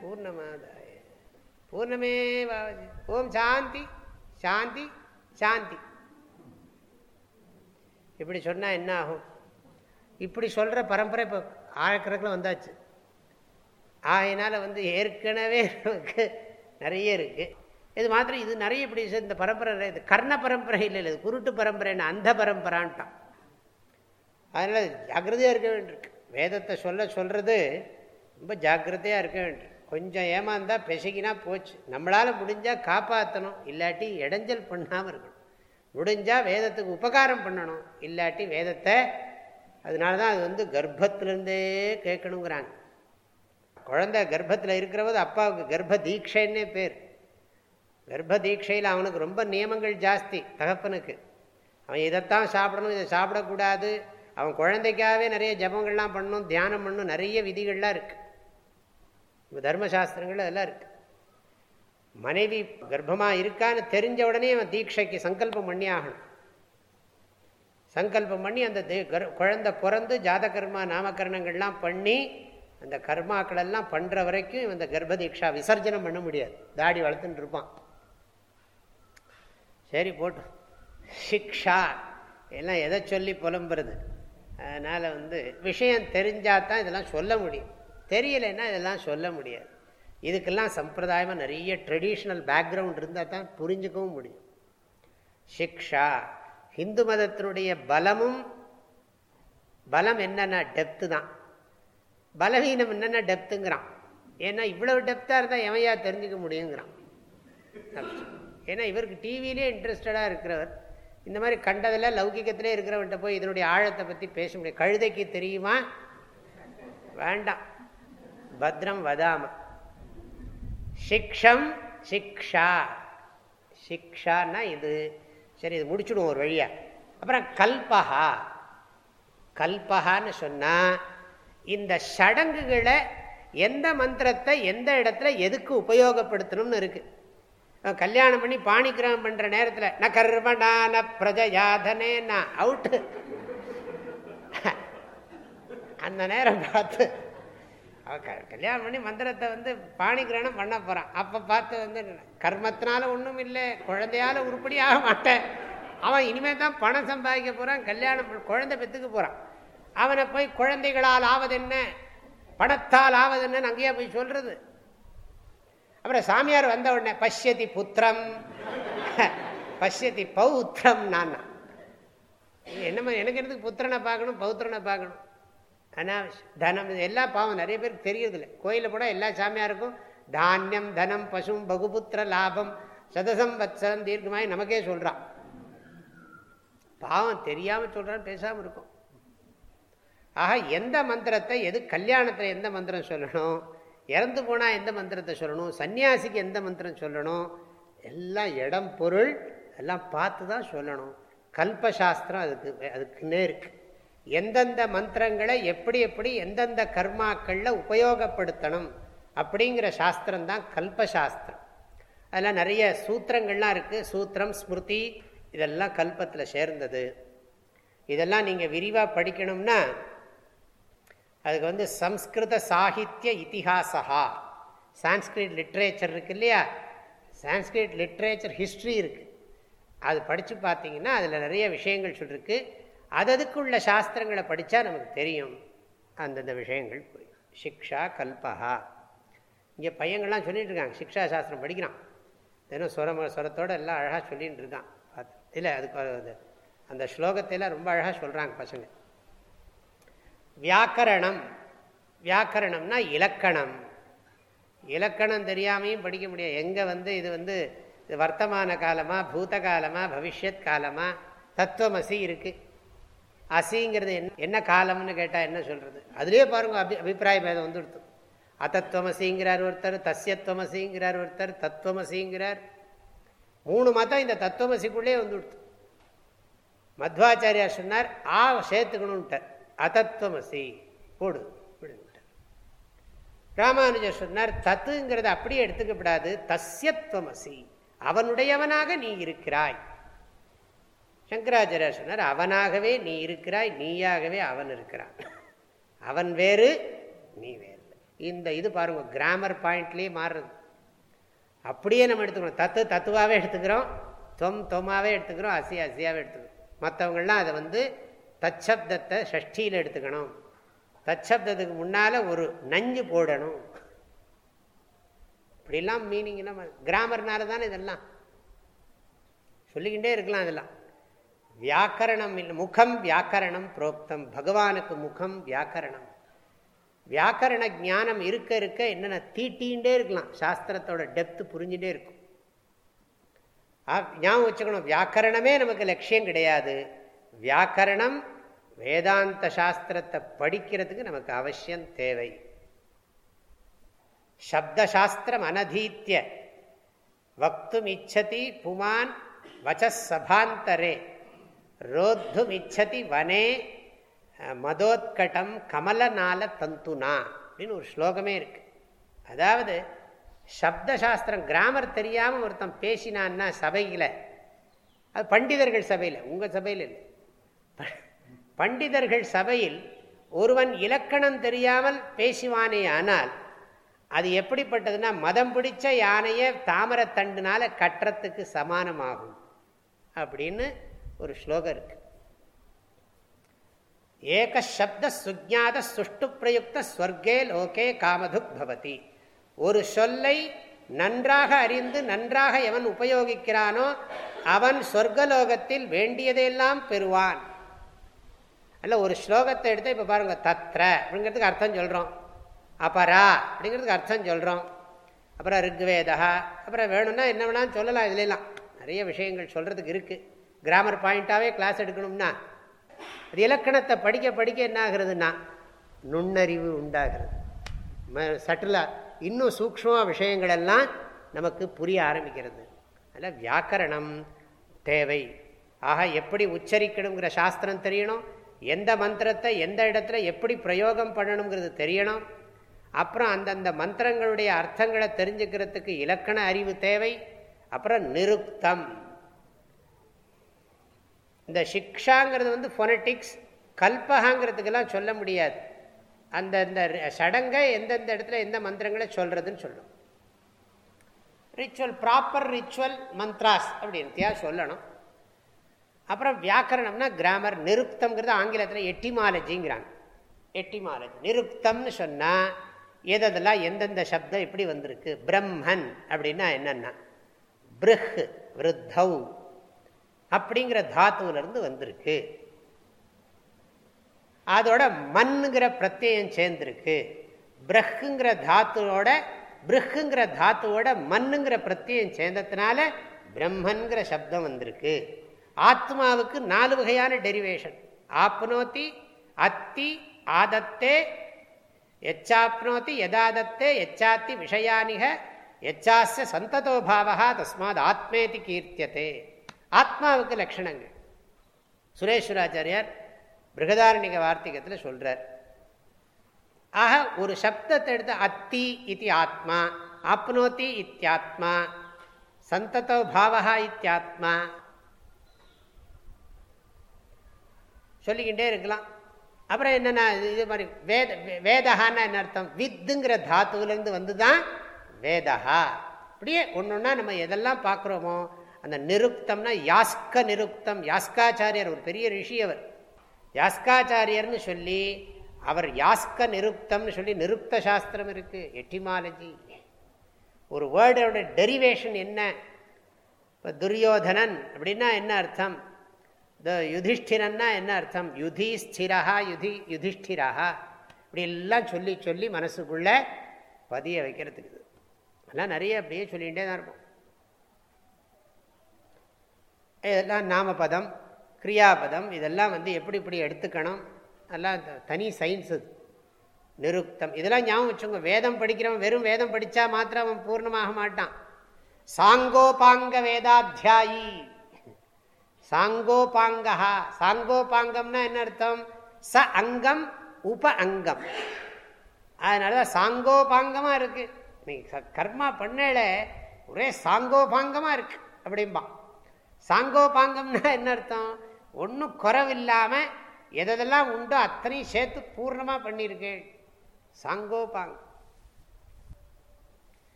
பூர்ணமாதாய. பூர்ணமே ஓம் சாந்தி சாந்தி சாந்தி. இப்படி சொன்னால் என்ன ஆகும் இப்படி சொல்கிற பரம்பரை இப்போ ஆயிரக்கணக்கில் வந்தாச்சு. ஆகையினால் வந்து ஏற்கனவே நமக்கு நிறைய இருக்குது இது மாத்திரம் இது நிறைய இப்படி இந்த பரம்பரை இது கர்ண பரம்பரை இல்லை இது குருட்டு பரம்பரைன்னு அந்த பரம்பரான்ட்டான். அதனால் ஜாக்கிரதையாக இருக்க வேண்டியிருக்கு. வேதத்தை சொல்ல சொல்கிறது ரொம்ப ஜாக்கிரதையாக இருக்க வேண்டியிருக்கு. கொஞ்சம் ஏமாந்தால் பிசகினா போச்சு. நம்மளால் முடிஞ்சால் காப்பாற்றணும் இல்லாட்டி இடைஞ்சல் பண்ணாமல் இருக்கணும். முடிஞ்சால் வேதத்துக்கு உபகாரம் பண்ணணும். இல்லாட்டி வேதத்தை அதனால தான் அது வந்து கர்ப்பத்திலேருந்தே கேட்கணுங்கிறாங்க. குழந்தை கர்ப்பத்தில் இருக்கிறவது அப்பாவுக்கு கர்ப்ப தீட்சைன்னே பேர். கர்ப்ப தீட்சையில் அவனுக்கு ரொம்ப நியமங்கள் ஜாஸ்தி தகப்பனுக்கு. அவன் இதைத்தான் சாப்பிடணும் இதை சாப்பிடக்கூடாது. அவன் குழந்தைக்காகவே நிறைய ஜபங்கள்லாம் பண்ணணும் தியானம் பண்ணணும் நிறைய விதிகள்லாம் இருக்குது தர்மசாஸ்திரங்கள் அதெல்லாம் இருக்குது மனைவி கர்ப்பமாக இருக்கான்னு தெரிஞ்ச உடனே அவன் தீட்சைக்கு சங்கல்பம் பண்ணி ஆகணும். சங்கல்பம் பண்ணி அந்த குழந்தை பிறந்து ஜாத கர்மா நாமகரணங்கள்லாம் பண்ணி அந்த கர்மாக்கள் எல்லாம் பண்ணுற வரைக்கும் இந்த கர்ப்ப தீட்சா விசர்ஜனம் பண்ண முடியாது. தாடி வளர்த்துட்டு இருப்பான். சரி போட்டு. சிக்ஷா. எல்லாம் எதை சொல்லி புலம்புறது? அதனால் வந்து விஷயம் தெரிஞ்சால் தான் இதெல்லாம் சொல்ல முடியும். தெரியலைன்னா இதெல்லாம் சொல்ல முடியாது. இதுக்கெல்லாம் சம்பிரதாயமாக நிறைய ட்ரெடிஷ்னல் பேக்ரவுண்ட் இருந்தால் தான் புரிஞ்சுக்கவும் முடியும். சிக்ஷா. ஹிந்து மதத்தினுடைய பலமும் பலம் என்னென்ன டெப்த்து தான். பலவீனம் என்னென்ன டெப்த்துங்கிறான் ஏன்னா இவ்வளவு டெப்த்தாக இருந்தால் எவையா தெரிஞ்சுக்க முடியுங்கிறான். ஏன்னா இவருக்கு டிவிலே இன்ட்ரெஸ்டடாக இருக்கிறவர். இந்த மாதிரி கண்டதில் லௌகிக்கத்திலே இருக்கிறவன்ட்ட போய் இதனுடைய ஆழத்தை பற்றி பேச முடியும். கழுதைக்கு தெரியுமா? வேண்டாம். பத்ரம் வதாம. சிக்ஷம் சிக்ஷா. சிக்ஷான்னா இது. சரி இது முடிச்சுடுவோம் ஒரு வழியா. அப்புறம் கல்பகா கல்பகான்னு சொன்னால் இந்த சடங்குகளை எந்த மந்திரத்தை எந்த இடத்துல எதுக்கு உபயோகப்படுத்தணும்னு இருக்குது கல்யாணம் பண்ணி பாணிகிரகம் பண்ற நேரத்தில் ந கர்மடான பிரஜயாதனே நான் அவுட்டு அந்த நேரம் பார்த்து கல்யாணம் பண்ணி மந்திரத்தை வந்து பாணிகிரகணம் பண்ண போறான். அப்ப பார்த்து வந்து கர்மத்தினால ஒன்றும் இல்லை குழந்தையால உருப்படி ஆக மாட்டேன். அவன் இனிமே தான் பணம் சம்பாதிக்க போறான் கல்யாணம் குழந்தை பெற்றுக்க போறான். அவனை போய் குழந்தைகளால் ஆவது என்ன பணத்தால் ஆவது என்னன்னு அங்கேயே போய் சொல்றது. அப்புறம் சாமியார் வந்த உடனே பஷ்யதி புத்திரம். பஷ்யதி பௌத்திரம் நான் என்னமோ எனக்கு எனக்கு புத்திரனை பார்க்கணும் பௌத்திரனை பார்க்கணும். அனாவசியம். தனம் எல்லாம் பாவம். நிறைய பேருக்கு தெரியறதில்ல. கோயிலில் போனால் எல்லா சாமியாருக்கும் தானியம் தனம் பசும் பகுபுத்திர லாபம் சதசம் வத்சம் தீர்க்கமாய் நமக்கே சொல்கிறான் பாவம் தெரியாமல் சொல்கிறான்னு பேசாமல் இருக்கும். ஆக எந்த மந்திரத்தை எது கல்யாணத்தில் எந்த மந்திரம் சொல்லணும்? இறந்து போனால் எந்த மந்திரத்தை சொல்லணும்? சன்னியாசிக்கு எந்த மந்திரம் சொல்லணும்? எல்லாம் இடம் பொருள் எல்லாம் பார்த்து தான் சொல்லணும். கல்பசாஸ்திரம் அதுக்கு அதுக்குன்னே இருக்கு. எந்தெந்த மந்திரங்களை எப்படி எப்படி எந்தெந்த கர்மாக்களில் உபயோகப்படுத்தணும்? அப்படிங்கிற சாஸ்திரம் தான் கல்பசாஸ்திரம். அதெல்லாம் நிறைய சூத்திரங்கள்லாம் இருக்குது சூத்திரம் ஸ்மிருதி இதெல்லாம் கல்பத்தில் சேர்ந்தது. இதெல்லாம் நீங்கள் விரிவாக படிக்கணும்னா அதுக்கு வந்து சம்ஸ்கிருத சாகித்ய இத்திஹாசா சான்ஸ்கிரிட் லிட்ரேச்சர் இருக்கு இல்லையா? சான்ஸ்கிரிட் லிட்ரேச்சர் ஹிஸ்ட்ரி இருக்குது அது படித்து பார்த்தீங்கன்னா அதில் நிறைய விஷயங்கள் சொல்லிருக்கு. அததுக்குள்ள சாஸ்திரங்களை படித்தா நமக்கு தெரியும். அந்தந்த விஷயங்கள் புரியும் சிக்ஷா கல்பகா இங்கே பையங்கள்லாம் சொல்லிட்டு இருக்காங்க. சிக்ஷா சாஸ்திரம் படிக்கிறான். தினம் சுரம் சுரத்தோடு எல்லாம் அழகாக சொல்லிகிட்டு இருக்கான். பார்த்து இல்லை அதுக்கு அந்த ஸ்லோகத்தையெல்லாம் ரொம்ப அழகாக சொல்கிறாங்க பசங்க. வியாக்கரணம். வியாக்கரணம்னா இலக்கணம். இலக்கணம் தெரியாமையும் படிக்க முடியாது. எங்கே வந்து இது வந்து வர்த்தமான காலமாக பூத காலமாக பவிஷ்யத் காலமாக தத்துவமசி இருக்குது அசிங்கிறது என்ன என்ன காலம்னு கேட்டால் என்ன சொல்கிறது அதுலேயே பாருங்க அபி அபிப்பிராய பேதம் வந்துடுத்து அதத்துவமசிங்கிறார் ஒருத்தர் தஸ்யத்துவமசிங்கிறார் ஒருத்தர் தத்துவமசிங்கிறார். மூணு மதம் இந்த தத்துவமசிக்குள்ளே வந்துடுத்து மத்வாச்சாரியார் சொன்னார் ஆ சேர்த்துக்கணுன்ட்டார் அதத்துவமசி போடு ராமானுஜர் சொன்னார் தத்துங்கிறத அப்படியே எடுத்துக்கப்படாது. தஸ்யத்வமசி. அவனுடையவனாக நீ இருக்கிறாய். சங்கராச்சாரியர் சொன்னார் அவனாகவே நீ இருக்கிறாய் நீயாகவே அவன் இருக்கிறான். அவன் வேறு நீ வேறு. இந்த இது பாருங்க கிராமர் பாயிண்ட்லேயே மாறுறது. அப்படியே நம்ம எடுத்துக்கணும். தத்து தத்துவாகவே எடுத்துக்கிறோம். தொம் தொமாவே எடுத்துக்கிறோம். அசி அசியாகவே எடுத்துக்கிறோம். மற்றவங்கள்லாம் அதை வந்து தச்சப்தத்தை ஷஷ்டியில் எடுத்துக்கணும். தச்சப்தத்துக்கு முன்னால் ஒரு நஞ்சு போடணும். இப்படிலாம் மீனிங் நம்ம கிராமர்னால தானே இதெல்லாம். சொல்லிக்கிட்டே இருக்கலாம் இதெல்லாம். வியாக்கரணம் இல்லை முகம் வியாக்கரணம் புரோக்தம். பகவானுக்கு முகம் வியாக்கரணம். வியாக்கரண ஜானம் இருக்க இருக்க என்னென்ன தீட்டின்ண்டே இருக்கலாம். சாஸ்திரத்தோட டெப்த் புரிஞ்சுட்டே இருக்கும். ஞாபகம் வச்சுக்கணும். வியாக்கரணமே நமக்கு லட்சியம் கிடையாது. வியாக்கரணம் வேதாந்த சாஸ்திரத்தை படிக்கிறதுக்கு நமக்கு அவசியம் தேவை. சப்தசாஸ்திரம் அனதீத்திய வக்தும் இச்சதி புமான் வச்சசபாந்தரே. ரோத்தும் இச்சதி வனே மதோத்கட்டம் கமலநால தந்துனா அப்படின்னு ஒரு ஸ்லோகமே இருக்கு. அதாவது சப்தசாஸ்திரம் கிராமர் தெரியாமல் ஒருத்தன் பேசினான்னா சபையில் அது பண்டிதர்கள் சபையில் உங்கள் சபையில் இல்லை. பண்டிதர்கள் சபையில் ஒருவன் இலக்கணம் தெரியாமல் பேசுவானே ஆனால் அது எப்படிப்பட்டதுன்னா மதம் பிடிச்ச யானையை தாமரத்தண்டுனால கட்டுறத்துக்கு சமானமாகும் அப்படின்னு ஒரு ஸ்லோகம் இருக்கு. ஏக சப்த சுஜாத சுஷ்டு பிரயுக்த ஸ்வர்கே லோகே காமதுக் பவதி. ஒரு சொல்லை நன்றாக அறிந்து நன்றாக எவன் உபயோகிக்கிறானோ அவன் சொர்க்கலோகத்தில் வேண்டியதையெல்லாம் பெறுவான். அல்ல ஒரு ஸ்லோகத்தை எடுத்து இப்போ பாருங்கள் தத்ர அப்படிங்கிறதுக்கு அர்த்தம் சொல்கிறோம் அபரா அப்படிங்கிறதுக்கு அர்த்தம் சொல்கிறோம் அப்புறம் ரிக்வேதா அப்புறம் வேணும்னா என்ன வேணாலும் சொல்லலாம் இதுலாம் நிறைய விஷயங்கள் சொல்கிறதுக்கு இருக்குது கிராமர் பாயிண்ட்டாகவே கிளாஸ் எடுக்கணும்னா அது இலக்கணத்தை படிக்க படிக்க என்ன ஆகுறதுன்னா நுண்ணறிவு உண்டாகிறது. சட்டிலாக இன்னும் சூக்ம விஷயங்கள் எல்லாம் நமக்கு புரிய ஆரம்பிக்கிறது. அதில் வியாக்கரணம் தேவை. ஆக எப்படி உச்சரிக்கணுங்கிற சாஸ்திரம் தெரியணும்? எந்த மந்திரத்தை எந்த இடத்துல எப்படி பிரயோகம் பண்ணணுங்கிறது தெரியணும். அப்புறம் அந்தந்த மந்திரங்களுடைய அர்த்தங்களை தெரிஞ்சுக்கிறதுக்கு இலக்கண அறிவு தேவை. அப்புறம் நிருக்தம். இந்த சிக்ஷாங்கிறது வந்து ஃபொனட்டிக்ஸ் கல்பகாங்கிறதுக்கெல்லாம் சொல்ல முடியாது. அந்த இந்த சடங்கை எந்தெந்த இடத்துல எந்த மந்திரங்களை சொல்கிறதுன்னு சொல்லும். ரிச்சுவல் ப்ராப்பர் ரிச்சுவல் மந்த்ராஸ் அப்படின்த்தியா சொல்லணும். அப்புறம் வியாக்கரணம்னா கிராமர் நிருப்தம்ங்கிறது ஆங்கிலத்தில் எட்டிமாலஜிங்கிறாங்க. எட்டிமாலஜி. நிருக்தம்னு சொன்னால் எதெல்லாம் எந்தெந்த சப்தம் எப்படி வந்திருக்கு? பிரம்மன் அப்படின்னா என்னென்னா பிருஹ் விருத்தௌ அப்படிங்கிற தாத்துவிலிருந்து வந்திருக்கு. அதோட மண்ணுங்கிற பிரத்யம் சேர்ந்திருக்கு. பிரஹ்ங்கிற தாத்துவோட பிருஹுங்கிற தாத்துவோட மண்ணுங்கிற பிரத்யம் சேர்ந்ததுனால பிரம்மன்கிற சப்தம் வந்திருக்கு. ஆத்மாவுக்கு நாலு வகையான டெரிவேஷன் ஆப்னோத்தி அத்தி ஆதத்தே எச்சாப்னோத்தி எதாதத்தே எச்சாத்தி விஷயானிக எச்சாச சந்ததோபாவா தஸ்மாத் ஆத்மேதி கீர்த்தியதே. ஆத்மாவுக்கு லட்சணங்கள். சுரேஸ்வராச்சாரியார் பிருகதாரணிக வார்த்திகத்தில் சொல்கிறார் ஆக ஒரு சப்தத்தை எடுத்து அத்தி இது ஆத்மா ஆப்னோத்தி இத்தியாத்மா சந்ததோ பாவா இத்தியாத்மா சொல்லிக்கிட்டே இருக்கலாம். அப்புறம் என்னென்ன இது மாதிரி வேத வேதகான்னா என்ன அர்த்தம்? வித்துங்கிற தாத்துவிலேருந்து வந்து தான் வேதகா. அப்படியே ஒன்று ஒன்றா நம்ம எதெல்லாம் பார்க்குறோமோ அந்த நிருப்தம்னா யாஸ்க நிருப்தம் யாஸ்காச்சாரியர் ஒரு பெரிய ரிஷி அவர். யாஸ்காச்சாரியர்னு சொல்லி அவர் யாஸ்க நிருப்தம்னு சொல்லி நிருப்த சாஸ்திரம் இருக்குது எட்டிமாலஜி. ஒரு வேர்டோட டெரிவேஷன் என்ன? இப்போ துரியோதனன் அப்படின்னா என்ன அர்த்தம்? இந்த யுதிஷ்டிரன்னா என்ன அர்த்தம்? யுதி ஸ்திரா யுதி யுதிஷ்டிரா இப்படி எல்லாம் சொல்லி சொல்லி மனசுக்குள்ளே பதிய வைக்கிறதுக்கு அதெல்லாம் நிறைய அப்படியே சொல்லிகிட்டே தான் இருக்கும் இதெல்லாம் நாமபதம் கிரியாபதம் இதெல்லாம் வந்து எப்படி இப்படி எடுத்துக்கணும்? அதெல்லாம் தனி சயின்ஸ் அது நிருக்தம். இதெல்லாம் ஞாபகம் வச்சுங்க வேதம் படிக்கிறவன் வெறும் வேதம் படித்தா மாத்திரம் அவன் பூர்ணமாக மாட்டான். சாங்கோபாங்க வேதாத்தியாயி. சாங்கோபாங்கா சாங்கோபாங்கம்னா என்ன அர்த்தம்? ச அங்கம் உப அங்கம். அதனால தான் சாங்கோபாங்கமாக இருக்கு. நீ கர்மா பண்ணல ஒரே சாங்கோபாங்கமாக இருக்கு அப்படிம்பான் சாங்கோபாங்கம்னா என்ன அர்த்தம்? ஒன்றும் குறவில்லாமல் எதெல்லாம் உண்டோ அத்தனையும் சேர்த்து பூர்ணமாக பண்ணியிருக்கேன் சாங்கோபாங்கம்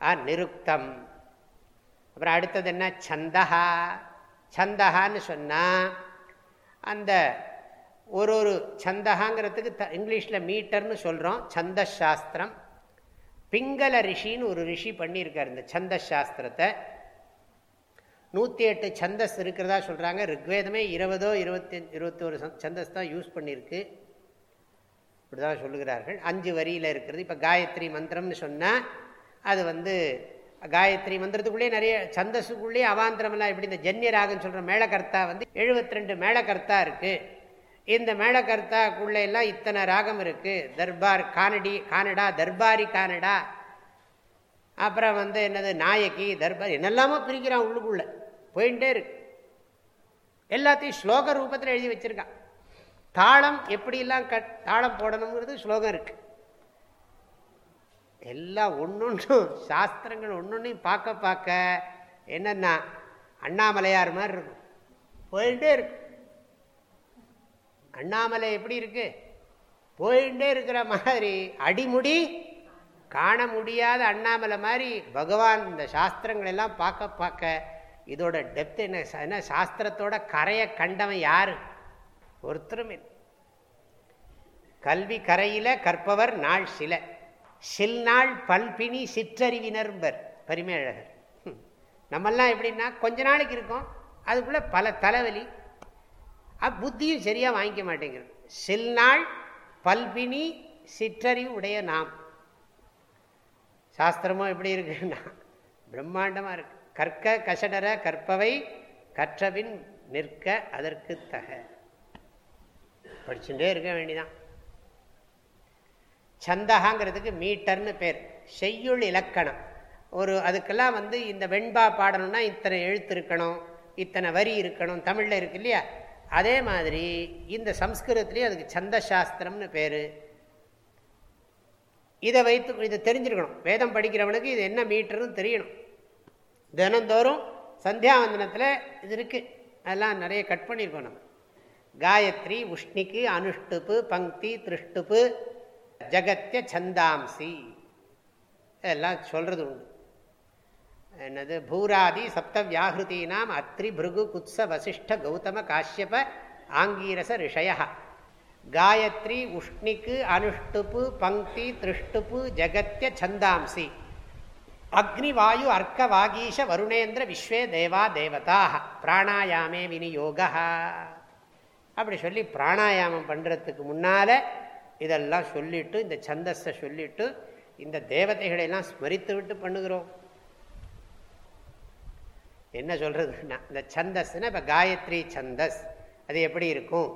ஆ நிருக்தம். அப்புறம் அடுத்தது என்ன? சந்தகா சந்தகான்னு சொன்னால் அந்த ஒரு ஒரு சந்தகாங்கிறதுக்கு த இங்கிலீஷில் மீட்டர்னு சொல்கிறோம் சந்த சாஸ்திரம் பிங்கள ரிஷின்னு ஒரு ரிஷி பண்ணியிருக்கார் இந்த சந்த சாஸ்திரத்தை நூற்றி எட்டு சந்தஸ் இருக்கிறதா சொல்கிறாங்க ரிக்வேதமே இருபதோ இருபத்தி இருபத்தோரு சந்தஸ் தான் யூஸ் பண்ணியிருக்கு. இப்படிதான் சொல்லுகிறார்கள். அஞ்சு வரியில் இருக்கிறது. இப்போ காயத்ரி மந்திரம்னு சொன்னால் அது வந்து காயத்ரி மந்திரத்துக்குள்ளேயே நிறைய சந்தஸுக்குள்ளேயே அவாந்திரமெல்லாம் எப்படி இந்த ஜன்ய ராகன்னு சொல்கிற மேளகர்த்தா வந்து எழுபத்தி ரெண்டு மேளகர்த்தா இருக்குது இந்த மேளகர்த்தாக்குள்ளே எல்லாம் இத்தனை ராகம் இருக்குது தர்பார் கானடி கானடா தர்பாரி கானடா. அப்புறம் வந்து என்னது நாயகி தர்பார் என்னெல்லாமோ பிரிக்கிறான் உள்ளுக்குள்ளே. போயிட்டே இருக்கு. எல்லாத்தையும் ஸ்லோக ரூபத்தில் எழுதி வச்சுருக்கான். தாளம் எப்படிலாம் கட் தாளம் போடணுங்கிறது ஸ்லோகம் இருக்குது எல்லாம் ஒன்றொன்றும் சாஸ்திரங்கள் ஒன்றொன்றையும் பார்க்க பார்க்க என்னென்னா அண்ணாமலையார் மாதிரி இருக்கும். போயிட்டே இருக்கு. அண்ணாமலை எப்படி இருக்கு? போயிட்டே இருக்கிற மாதிரி அடிமுடி காண முடியாத அண்ணாமலை மாதிரி பகவான் இந்த சாஸ்திரங்கள் எல்லாம் பார்க்க பார்க்க இதோட டெப்த் என்ன என்ன சாஸ்திரத்தோட கரையை கண்டவன் யார்? ஒருத்தரும் கல்வி கரையில் கற்பவர் நாள் சிலை. சில் நாள் பல்பினி சிற்றறிவினர்பர் பரிமேழகர். நம்மெல்லாம் எப்படின்னா கொஞ்ச நாளைக்கு இருக்கும் அதுக்குள்ளே பல தலைவலி. புத்தியும் சரியாக வாங்கிக்க மாட்டேங்கிறது. சில் நாள் பல்பினி சிற்றறிவு உடைய நாம். சாஸ்திரமும் எப்படி இருக்குன்னா பிரம்மாண்டமாக இருக்கு. கற்க கசடர கற்பவை கற்றபின் நிற்க அதற்கு தக. படிச்சுட்டே இருக்க வேண்டிதான். சந்தகாங்கிறதுக்கு மீட்டர்னு பேர். செய்யுள் இலக்கணம். ஒரு அதுக்கெல்லாம் வந்து இந்த வெண்பா பாடணும்னா இத்தனை எழுத்து இருக்கணும் இத்தனை வரி இருக்கணும் தமிழில் இருக்கு இல்லையா? அதே மாதிரி இந்த சம்ஸ்கிருதத்துலேயும் அதுக்கு சந்த சாஸ்திரம்னு பேர். இதை வைத்து இதை தெரிஞ்சிருக்கணும். வேதம் படிக்கிறவனுக்கு இது என்ன மீட்டர்னு தெரியணும். தினந்தோறும் சந்தியாவந்தனத்தில் இது இருக்குது அதெல்லாம் நிறைய கட் பண்ணியிருக்கோம் நம்ம. காயத்ரி உஷ்ணிக்கு அனுஷ்டுப்பு பங்கி திருஷ்டுப்பு ஜகத்திய சந்தாம்சி. இதெல்லாம் சொல்கிறது உண்டு. என்னது? பூராதி சப்த வியாகிருத்தீனாம் அத்ரி பிருகு குத்ச வசிஷ்ட கௌதம காஷ்யப ஆங்கீரச ரிஷயா காயத்ரி உஷ்ணிக்கு அனுஷ்டுப்பு பங்கி திருஷ்டுப்பு ஜகத்திய சந்தாம்சி. அக்னி வாயு அர்க்க வாகீஷ வருணேந்திர விஸ்வே தேவா தேவதாக பிராணாயாமே விநியோக அப்படி சொல்லி பிராணாயாமம் பண்ணுறதுக்கு முன்னால் இதெல்லாம் சொல்லிட்டு இந்த சந்தஸை சொல்லிட்டு இந்த தேவதைகளெல்லாம் ஸ்மரித்து விட்டு பண்ணுகிறோம். என்ன சொல்கிறதுன்னா இந்த சந்தஸ்னா இப்போ காயத்ரி சந்தஸ் அது எப்படி இருக்கும்?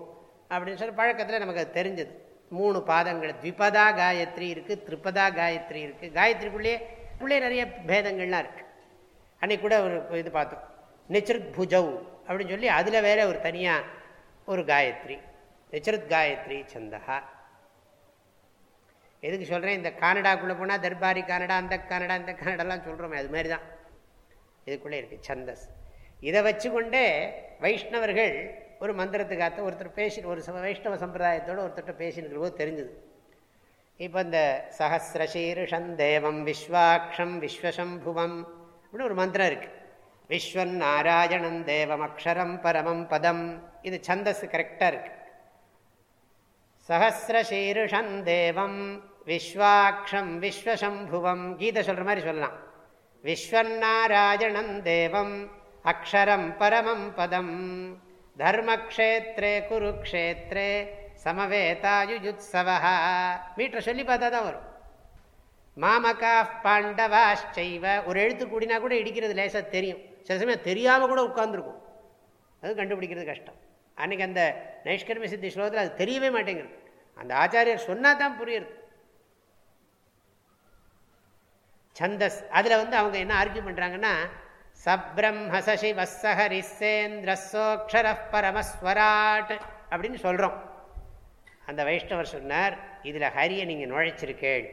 அப்படின்னு சொல்லி பழக்கத்தில் நமக்கு அது தெரிஞ்சது. மூணு பாதங்கள் த்விபதா காயத்ரி இருக்குது திரிபதா காயத்ரி இருக்குது காயத்ரிக்குள்ளேயே உள்ளே நிறைய பேதங்கள்லாம் இருக்குது அன்னைக்கு கூட ஒரு இது பார்த்தோம். நிச்சருத் புஜவ் அப்படின்னு சொல்லி அதில் வேற ஒரு தனியாக ஒரு காயத்ரி. நிச்சருத் காயத்ரி சந்தகா எதுக்கு சொல்கிறேன் இந்த கானடாக்குள்ளே போனால் தர்பாரி கானடா அந்த கானடா இந்த கானடாலாம் சொல்கிறோமே அது மாதிரி தான் இதுக்குள்ளே இருக்குது சந்தஸ். இதை வச்சு கொண்டே வைஷ்ணவர்கள் ஒரு மந்திரத்துக்காக ஒருத்தர் பேசி ஒரு வைஷ்ணவ சம்பிரதாயத்தோடு ஒருத்தர் பேசினுக்கிற போது தெரிஞ்சுது. இப்போ இந்த சஹசிரசீருஷம் தேவம் விஸ்வாட்சம் விஸ்வசம்புவம் அப்படின்னு ஒரு மந்திரம் இருக்குது விஸ்வன் நாராயணம் தேவம் அக்ஷரம் பரமம் பதம். இது சந்தஸ் கரெக்டாக இருக்குது சஹசிரசீருஷம் தேவம். விஸ்வாக்ஷம் விஸ்வசம்புவம். கீதை சொல்கிற மாதிரி சொல்லலாம். விஸ்வநாராயணம் தேவம். அக்ஷரம் பரமம் பதம். தர்மக்ஷேத்ரே குருக்ஷேத்ரே சமவேதாயுஜுத்சவ மீட்டர் சொல்லி பார்த்தா தான் வரும். மாமகா பாண்டவாஷ்சைவ. ஒரு எழுத்து கூடினா கூட இடிக்கிறது லேசாக தெரியும். சில சமயம் தெரியாமல் கூட உட்காந்துருக்கும் அது கண்டுபிடிக்கிறது கஷ்டம். அன்றைக்கி அந்த நைஷ்கர்மி சித்தி ஸ்லோகத்தில் அது தெரியவே மாட்டேங்குது. அந்த ஆச்சாரியர் சொன்னால் தான் புரியுறது சந்தஸ் அதில் வந்து அவங்க என்ன ஆர்கியூ பண்ணுறாங்கன்னா சப்ரம்மசி வஸ்ஸஹரிசேந்திரசோக்ஷர பரமஸ்வராட் அப்படின்னு சொல்கிறோம் அந்த வைஷ்ணவர் சொன்னார் இதில் ஹரியை நீங்கள் நுழைச்சிருக்கேள்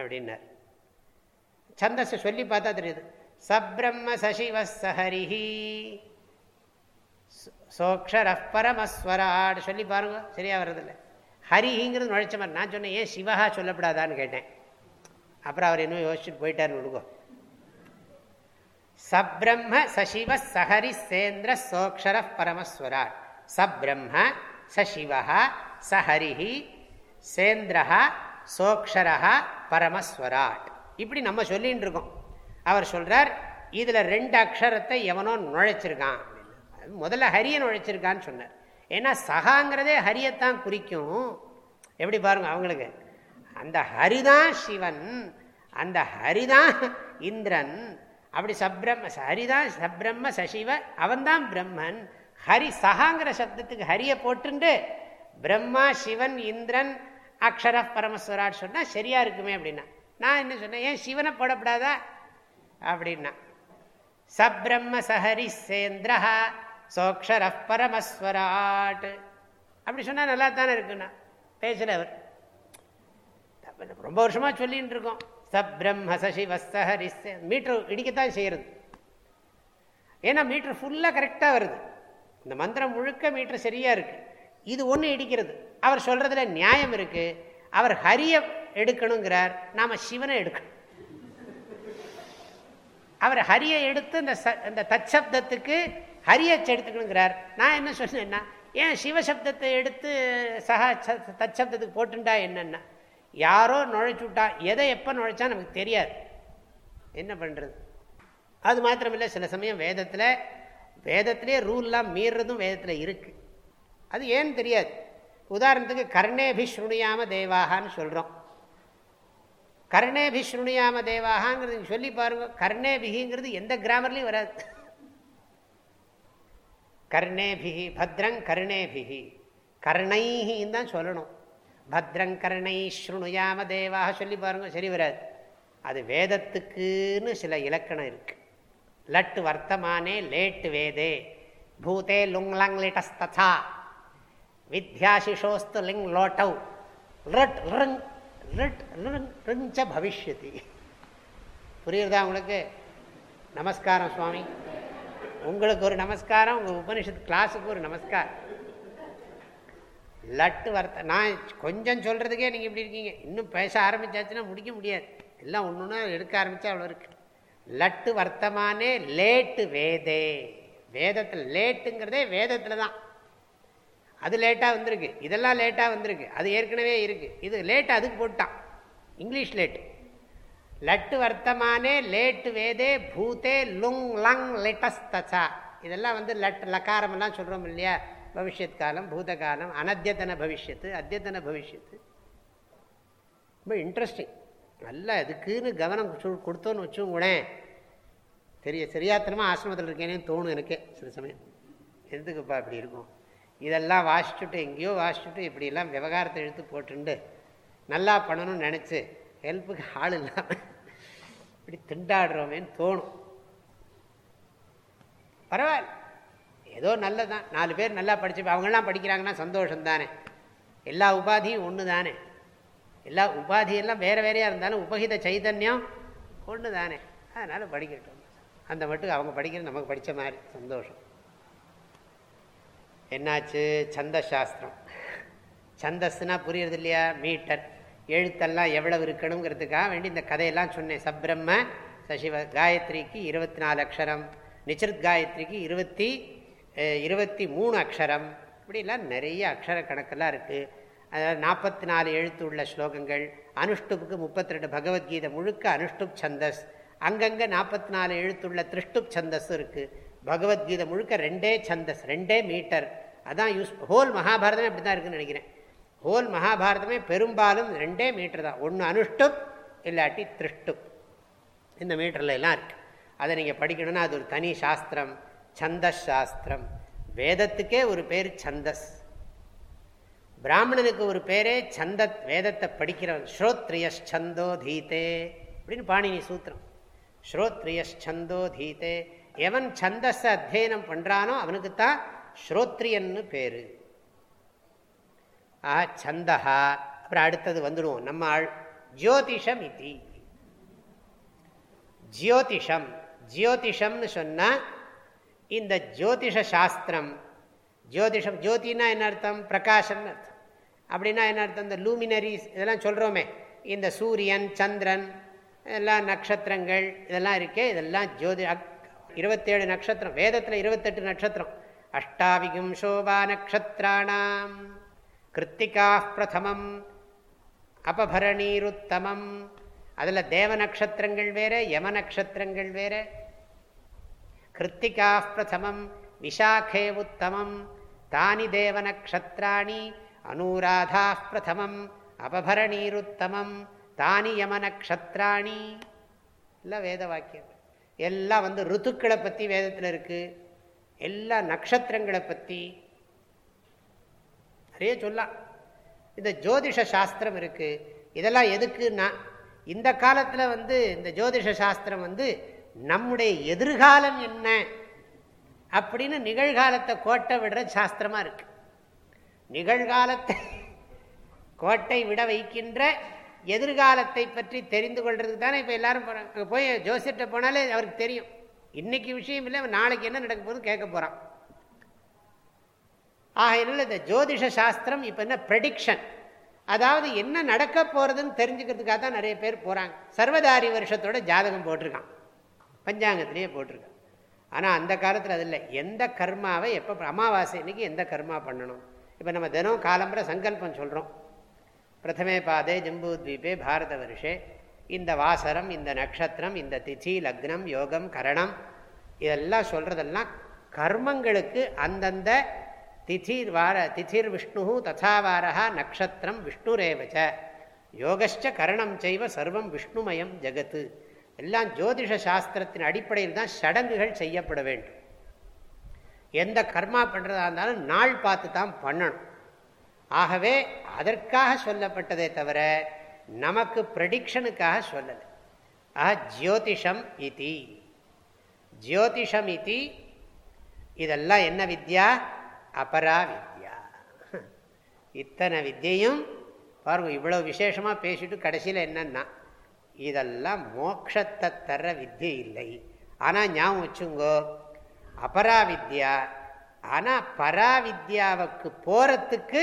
அப்படின்னார். சந்தஸை சொல்லி பார்த்தா தெரியுது. சப்ரம்ம சசிவ சஹரிஹி சோக்ஷர பரமஸ்வராட் சொல்லி பாருங்க சரியா வர்றதில்ல ஹரிங்கிறது நுழைச்ச மாதிரி. நான் சொன்னேன் ஏன் சிவஹா சொல்லப்படாதான்னு கேட்டேன். அப்புறம் அவர் இன்னும் யோசிச்சுட்டு போயிட்டார்னு விடுவோம் சப்ரம்ம சசிவ சஹரி சேந்திர சோக்ஷர பரமஸ்வராட். சப்ரம்ம சசிவா சஹரிஹி சேந்திரஹா சோக்ஷரஹா பரமஸ்வராட். இப்படி நம்ம சொல்லின்னு இருக்கோம் அவர் சொல்றார் இதுல ரெண்டு அக்ஷரத்தை எவனோ நுழைச்சிருக்கான். முதல்ல ஹரியன் உழைச்சிருக்கான்னு சொன்னார். ஏன்னா சகாங்கிறதே ஹரியத்தான் குறிக்கும். எப்படி பாருங்க அவங்களுக்கு. அந்த ஹரிதான் சிவன் அந்த ஹரிதான் இந்திரன். அப்படி சப்ரம்ம ஹரிதான் சப்ரம்ம சசிவ அவன்தான் பிரம்மன். ஹரி சகாங்கிற சப்தத்துக்கு ஹரிய போட்டுண்டு பிரம்மா சிவன் இந்திரன் அக்ஷர பரமஸ்வரான்னு சொன்னால் சரியா இருக்குமே அப்படின்னா. நான் என்ன சொன்னேன் ஏன் சிவனை போடப்படாதா? அப்படின்னா சப்ரம்ம சஹரி சேந்திரஹா சோக்ஷர பரமஸ்வராட். அப்படி சொன்னா நல்லா தானே இருக்குண்ணா பேசல அவர் ரொம்ப வருஷமா சொல்லின்னு இருக்கோம். சப்ரம்ம சசிவ சஹரி மீட்ரு இடிக்கத்தான் செய்யறது. ஏன்னா மீட்ரு ஃபுல்லாக கரெக்டாக வருது. இந்த மந்திரம் முழுக்க மீட்ரு சரியா இருக்கு. இது ஒன்று இடிக்கிறது. அவர் சொல்றதுல நியாயம் இருக்கு. அவர் ஹரிய எடுக்கணுங்கிறார். நாம சிவனை எடுக்கணும். அவர் ஹரியை எடுத்து இந்த இந்த தச்சப்தத்துக்கு ஹரியச் எடுத்துக்கணுங்கிறார். நான் என்ன சொன்னேன்னா ஏன் சிவசப்தத்தை எடுத்து சகா தச்சப்தத்துக்கு போட்டுண்டா என்னன்னா யாரோ நுழைச்சுட்டா எதை எப்போ நுழைச்சா நமக்கு தெரியாது. என்ன பண்ணுறது அது மாத்திரமில்லை சில சமயம் வேதத்தில் வேதத்திலே ரூல்லாம் மீறுறதும் வேதத்தில் இருக்குது அது ஏன்னு தெரியாது. உதாரணத்துக்கு கர்ணேபி ஸ்ருணியாம தேவாகான்னு சொல்கிறோம் கர்ணேபி ஸ்ருணியாம தேவாகாங்கிறது சொல்லி பாருங்கள் கர்ணேபிகிங்கிறது எந்த கிராமர்லேயும் வராது. கர்ணேபிகி பத்ரங் கர்ணேபிகி கர்ணைஹின்னு தான் சொல்லணும். பத்ரங் கர்ணை ஸ்ருணுயாம தேவாக சொல்லி பாருங்க சரி வராது. அது வேதத்துக்குன்னு சில இலக்கணம் இருக்கு. லட்டு வர்த்தமானே லேட்டு வேதே. பூதே லுங் லங் லிட்டஸ்தா வித்யாசிஷோஸ்து லிங் லோட்டவ் ருங் ரிங் ருங் ரிஞ்ச பவிஷ்யதி. புரியுறதா உங்களுக்கு? நமஸ்காரம் சுவாமி. உங்களுக்கு ஒரு நமஸ்காரம் உங்கள் உபனிஷத்து கிளாஸுக்கு ஒரு நமஸ்காரம். லட்டு வர்த்த நான் கொஞ்சம் சொல்கிறதுக்கே நீங்கள் இப்படி இருக்கீங்க. இன்னும் பேச ஆரம்பிச்சாச்சுன்னா முடிக்க முடியாது. எல்லாம் ஒன்று ஒன்று எடுக்க ஆரம்பித்தா அவ்வளோ இருக்கு. லட்டு வர்த்தமானே லேட்டு வேதே. வேதத்தில் லேட்டுங்கிறதே வேதத்தில் தான். அது லேட்டாக வந்திருக்கு. இதெல்லாம் லேட்டாக வந்திருக்கு. அது ஏற்கனவே இருக்குது இது லேட்டு அதுக்கு போட்டான். English late. லட்டு வர்த்தமானே லேட்டு வேதே பூத்தே லுங் லங் தச்சா இதெல்லாம் வந்து லட் லக்காரமெல்லாம் சொல்கிறோம் இல்லையா? பவிஷ்யத் காலம் பூத காலம் அனத்தியத்தன பவிஷ்யத்து அத்தியத்தன பவிஷ்யத்து. ரொம்ப இன்ட்ரெஸ்டிங் நல்லா அதுக்குன்னு கவனம் கொடுத்தோன்னு வச்சுங்களேன் தெரிய சரியாத்தனமாக ஆசிரமத்தில் இருக்கேனேன்னு தோணும் எனக்கே சில சமயம். எதுக்குப்பா அப்படி இருக்கும்? இதெல்லாம் வாசிச்சுட்டு எங்கேயோ வாசிச்சுட்டு இப்படியெல்லாம் விவகாரத்தை எடுத்து போட்டுண்டு நல்லா பண்ணணும்னு நினச்சி ஹெல்ப்புக்கு ஆள் இல்லாமல் இப்படி திண்டாடுறோமேன்னு தோணும். பரவாயில்ல. ஏதோ நல்லதான். நாலு பேர் நல்லா படிச்சு அவங்கெல்லாம் படிக்கிறாங்கன்னா சந்தோஷம் தானே எல்லா உபாதியும் ஒன்று தானே எல்லா உபாதியெல்லாம் வேறு வேறையாக இருந்தாலும் உபகித சைதன்யம் ஒன்று தானே அதனால் படிக்கட்டும். அந்த மட்டும் அவங்க படிக்கிறது நமக்கு படித்த மாதிரி. சந்தோஷம். என்னாச்சு? சந்த சாஸ்திரம் சந்தஸ்னா புரியுறது இல்லையா மீட்டர் எழுத்தெல்லாம் எவ்வளவு இருக்கணுங்கிறதுக்காக வேண்டி இந்த கதையெல்லாம் சொன்னேன். சப்ரம்ம சசிவ காயத்ரிக்கு இருபத்தி நாலு அக்ஷரம் நிச்சரத் காயத்ரிக்கு இருபத்தி இருபத்தி மூணு அக்ஷரம். இப்படிலாம் நிறைய அக்ஷர கணக்கெல்லாம் இருக்குது அதாவது நாற்பத்தி நாலு எழுத்து உள்ள ஸ்லோகங்கள் அனுஷ்டுப்புக்கு முப்பத்தி ரெண்டு பகவத்கீதை முழுக்க அனுஷ்டுப் சந்தஸ் அங்கங்கே நாற்பத்தி நாலு எழுத்துள்ள திருஷ்டுப் சந்தஸ் இருக்குது பகவத்கீதை முழுக்க ரெண்டே சந்தஸ் ரெண்டே மீட்டர். அதான் யூஸ் ஹோல் மகாபாரதமே அப்படி தான் இருக்குன்னு நினைக்கிறேன். ஹோல் மகாபாரதமே பெரும்பாலும் ரெண்டே மீட்டர் தான். ஒன்று அனுஷ்டுப் இல்லாட்டி திருஷ்டுப் இந்த மீட்டரில் எல்லாம் இருக்குது அதை நீங்கள் படிக்கணும்னா அது ஒரு தனி சாஸ்திரம் சந்தஸ் சாஸ்திரம். வேதத்துக்கே ஒரு பேர் சந்தஸ். பிராமணனுக்கு ஒரு பேரே சந்த வேதத்தை படிக்கிறவன். ஸ்ரோத்ரியந்தோ தீதே அப்படின்னு பாணினி சூத்திரம். ஸ்ரோத்ரியந்தோ தீதே. எவன் சந்தஸை அத்தியனம் பண்ணுறானோ அவனுக்குத்தான் ஸ்ரோத்ரியன்னு பேர். ஆ சந்தகா. அப்புறம் அடுத்தது வந்துடுவோம். நம்ம ஜோதிஷம் இது. ஜியோதிஷம் ஜோதிஷம்னு சொன்னால் இந்த ஜோதிஷ சாஸ்திரம் ஜோதிஷம் ஜோதினா என்ன அர்த்தம்? பிரகாஷம்னு அர்த்தம். அப்படின்னா என்ன அர்த்தம்? இந்த லூமினரிஸ் இதெல்லாம் சொல்கிறோமே இந்த சூரியன் சந்திரன் இதெல்லாம் நட்சத்திரங்கள் இதெல்லாம் இருக்கே இதெல்லாம் ஜோதி இருபத்தேழு நட்சத்திரம். வேதத்தில் இருபத்தெட்டு நட்சத்திரம். அஷ்டாவிகும் சோபா நட்சத்திராணாம். கிருத்திகா பிரதமம் அபபரணீருத்தமம் அதில் தேவ நட்சத்திரங்கள் வேறு யம நட்சத்திரங்கள் வேறு. கிருத்திகா பிரதமம் விஷாக்கே உத்தமம். தானி தேவ நட்சத்திராணி அனூராதா பிரதமம் அபபரணீருத்தமம். தானி யம நட்சத்திராணி. எல்லாம் வேத வாக்கியம். எல்லாம் வந்து ருத்துக்களை பற்றி வேதத்தில் இருக்குது எல்லா நட்சத்திரங்களை பற்றி நிறைய சொல்லலாம் இந்த ஜோதிஷ சாஸ்திரம் இருக்குது இதெல்லாம் எதுக்குன்னா இந்த காலத்தில் வந்து இந்த ஜோதிஷ சாஸ்திரம் வந்து நம்முடைய எதிர்காலம் என்ன அப்படின்னு நிகழ்காலத்தை கோட்டை விடுற சாஸ்திரமாக இருக்கு. நிகழ்காலத்தை கோட்டை விட வைக்கின்ற எதிர்காலத்தை பற்றி தெரிந்து கொள்றதுக்கு தானே இப்போ எல்லாரும் போகிறாங்க போய் ஜோசியர்கிட்ட போனாலே அவருக்கு தெரியும். இன்னைக்கு விஷயம் இல்லை நாளைக்கு என்ன நடக்க போகுது கேட்க போகிறான் ஆகையினால இந்த ஜோதிஷ சாஸ்திரம் இப்போ என்ன ப்ரெடிக்ஷன் அதாவது என்ன நடக்க போகிறதுன்னு தெரிஞ்சுக்கிறதுக்காக தான் நிறைய பேர் போகிறாங்க சர்வதாரி வருஷத்தோட ஜாதகம் போட்டிருக்கான். பஞ்சாங்கத்திலேயே போட்டிருக்கான். ஆனால் அந்த காலத்தில் அது இல்லை. எந்த கர்மாவை எப்போ அமாவாசை இன்னைக்கு எந்த கர்மா பண்ணணும்? இப்போ நம்ம தினம் காலம்புற சங்கல்பம் சொல்கிறோம் பிரதமே பாதே ஜம்பூத்வீபே பாரத வருஷே. இந்த வாசரம் இந்த நட்சத்திரம் இந்த திதி லக்னம் யோகம் கரணம் இதெல்லாம் சொல்கிறதெல்லாம் கர்மங்களுக்கு அந்தந்த திதிர் வார திதிர் விஷ்ணு ததாவாரா நக்ஷத்திரம் விஷ்ணுரேவச்ச யோகச்ச கரணம் செய்வ சர்வம் விஷ்ணுமயம் ஜெகத்து எல்லாம் ஜோதிஷ சாஸ்திரத்தின் அடிப்படையில் தான் சடங்குகள் செய்யப்பட வேண்டும். எந்த கர்மா பண்ணுறதா இருந்தாலும் நாள் பார்த்து தான் பண்ணணும். ஆகவே அதற்காக சொல்லப்பட்டதே தவிர நமக்கு ப்ரெடிக்ஷனுக்காக சொல்லலை. ஆஹ் ஜோதிஷம் இதி. ஜோதிஷம் இதி. இதெல்லாம் என்ன வித்யா? அபரா வித்யா இத்தனை வித்தியையும் பாருங்கள் இவ்வளோ விசேஷமாக பேசிட்டு கடைசியில் என்னன்னா இதெல்லாம் மோட்சத்தை தர வித்தியை இல்லை. ஆனால் ஞாபகம் வச்சுங்கோ அபராவித்யா ஆனால் பராவித்யாவுக்கு போகிறதுக்கு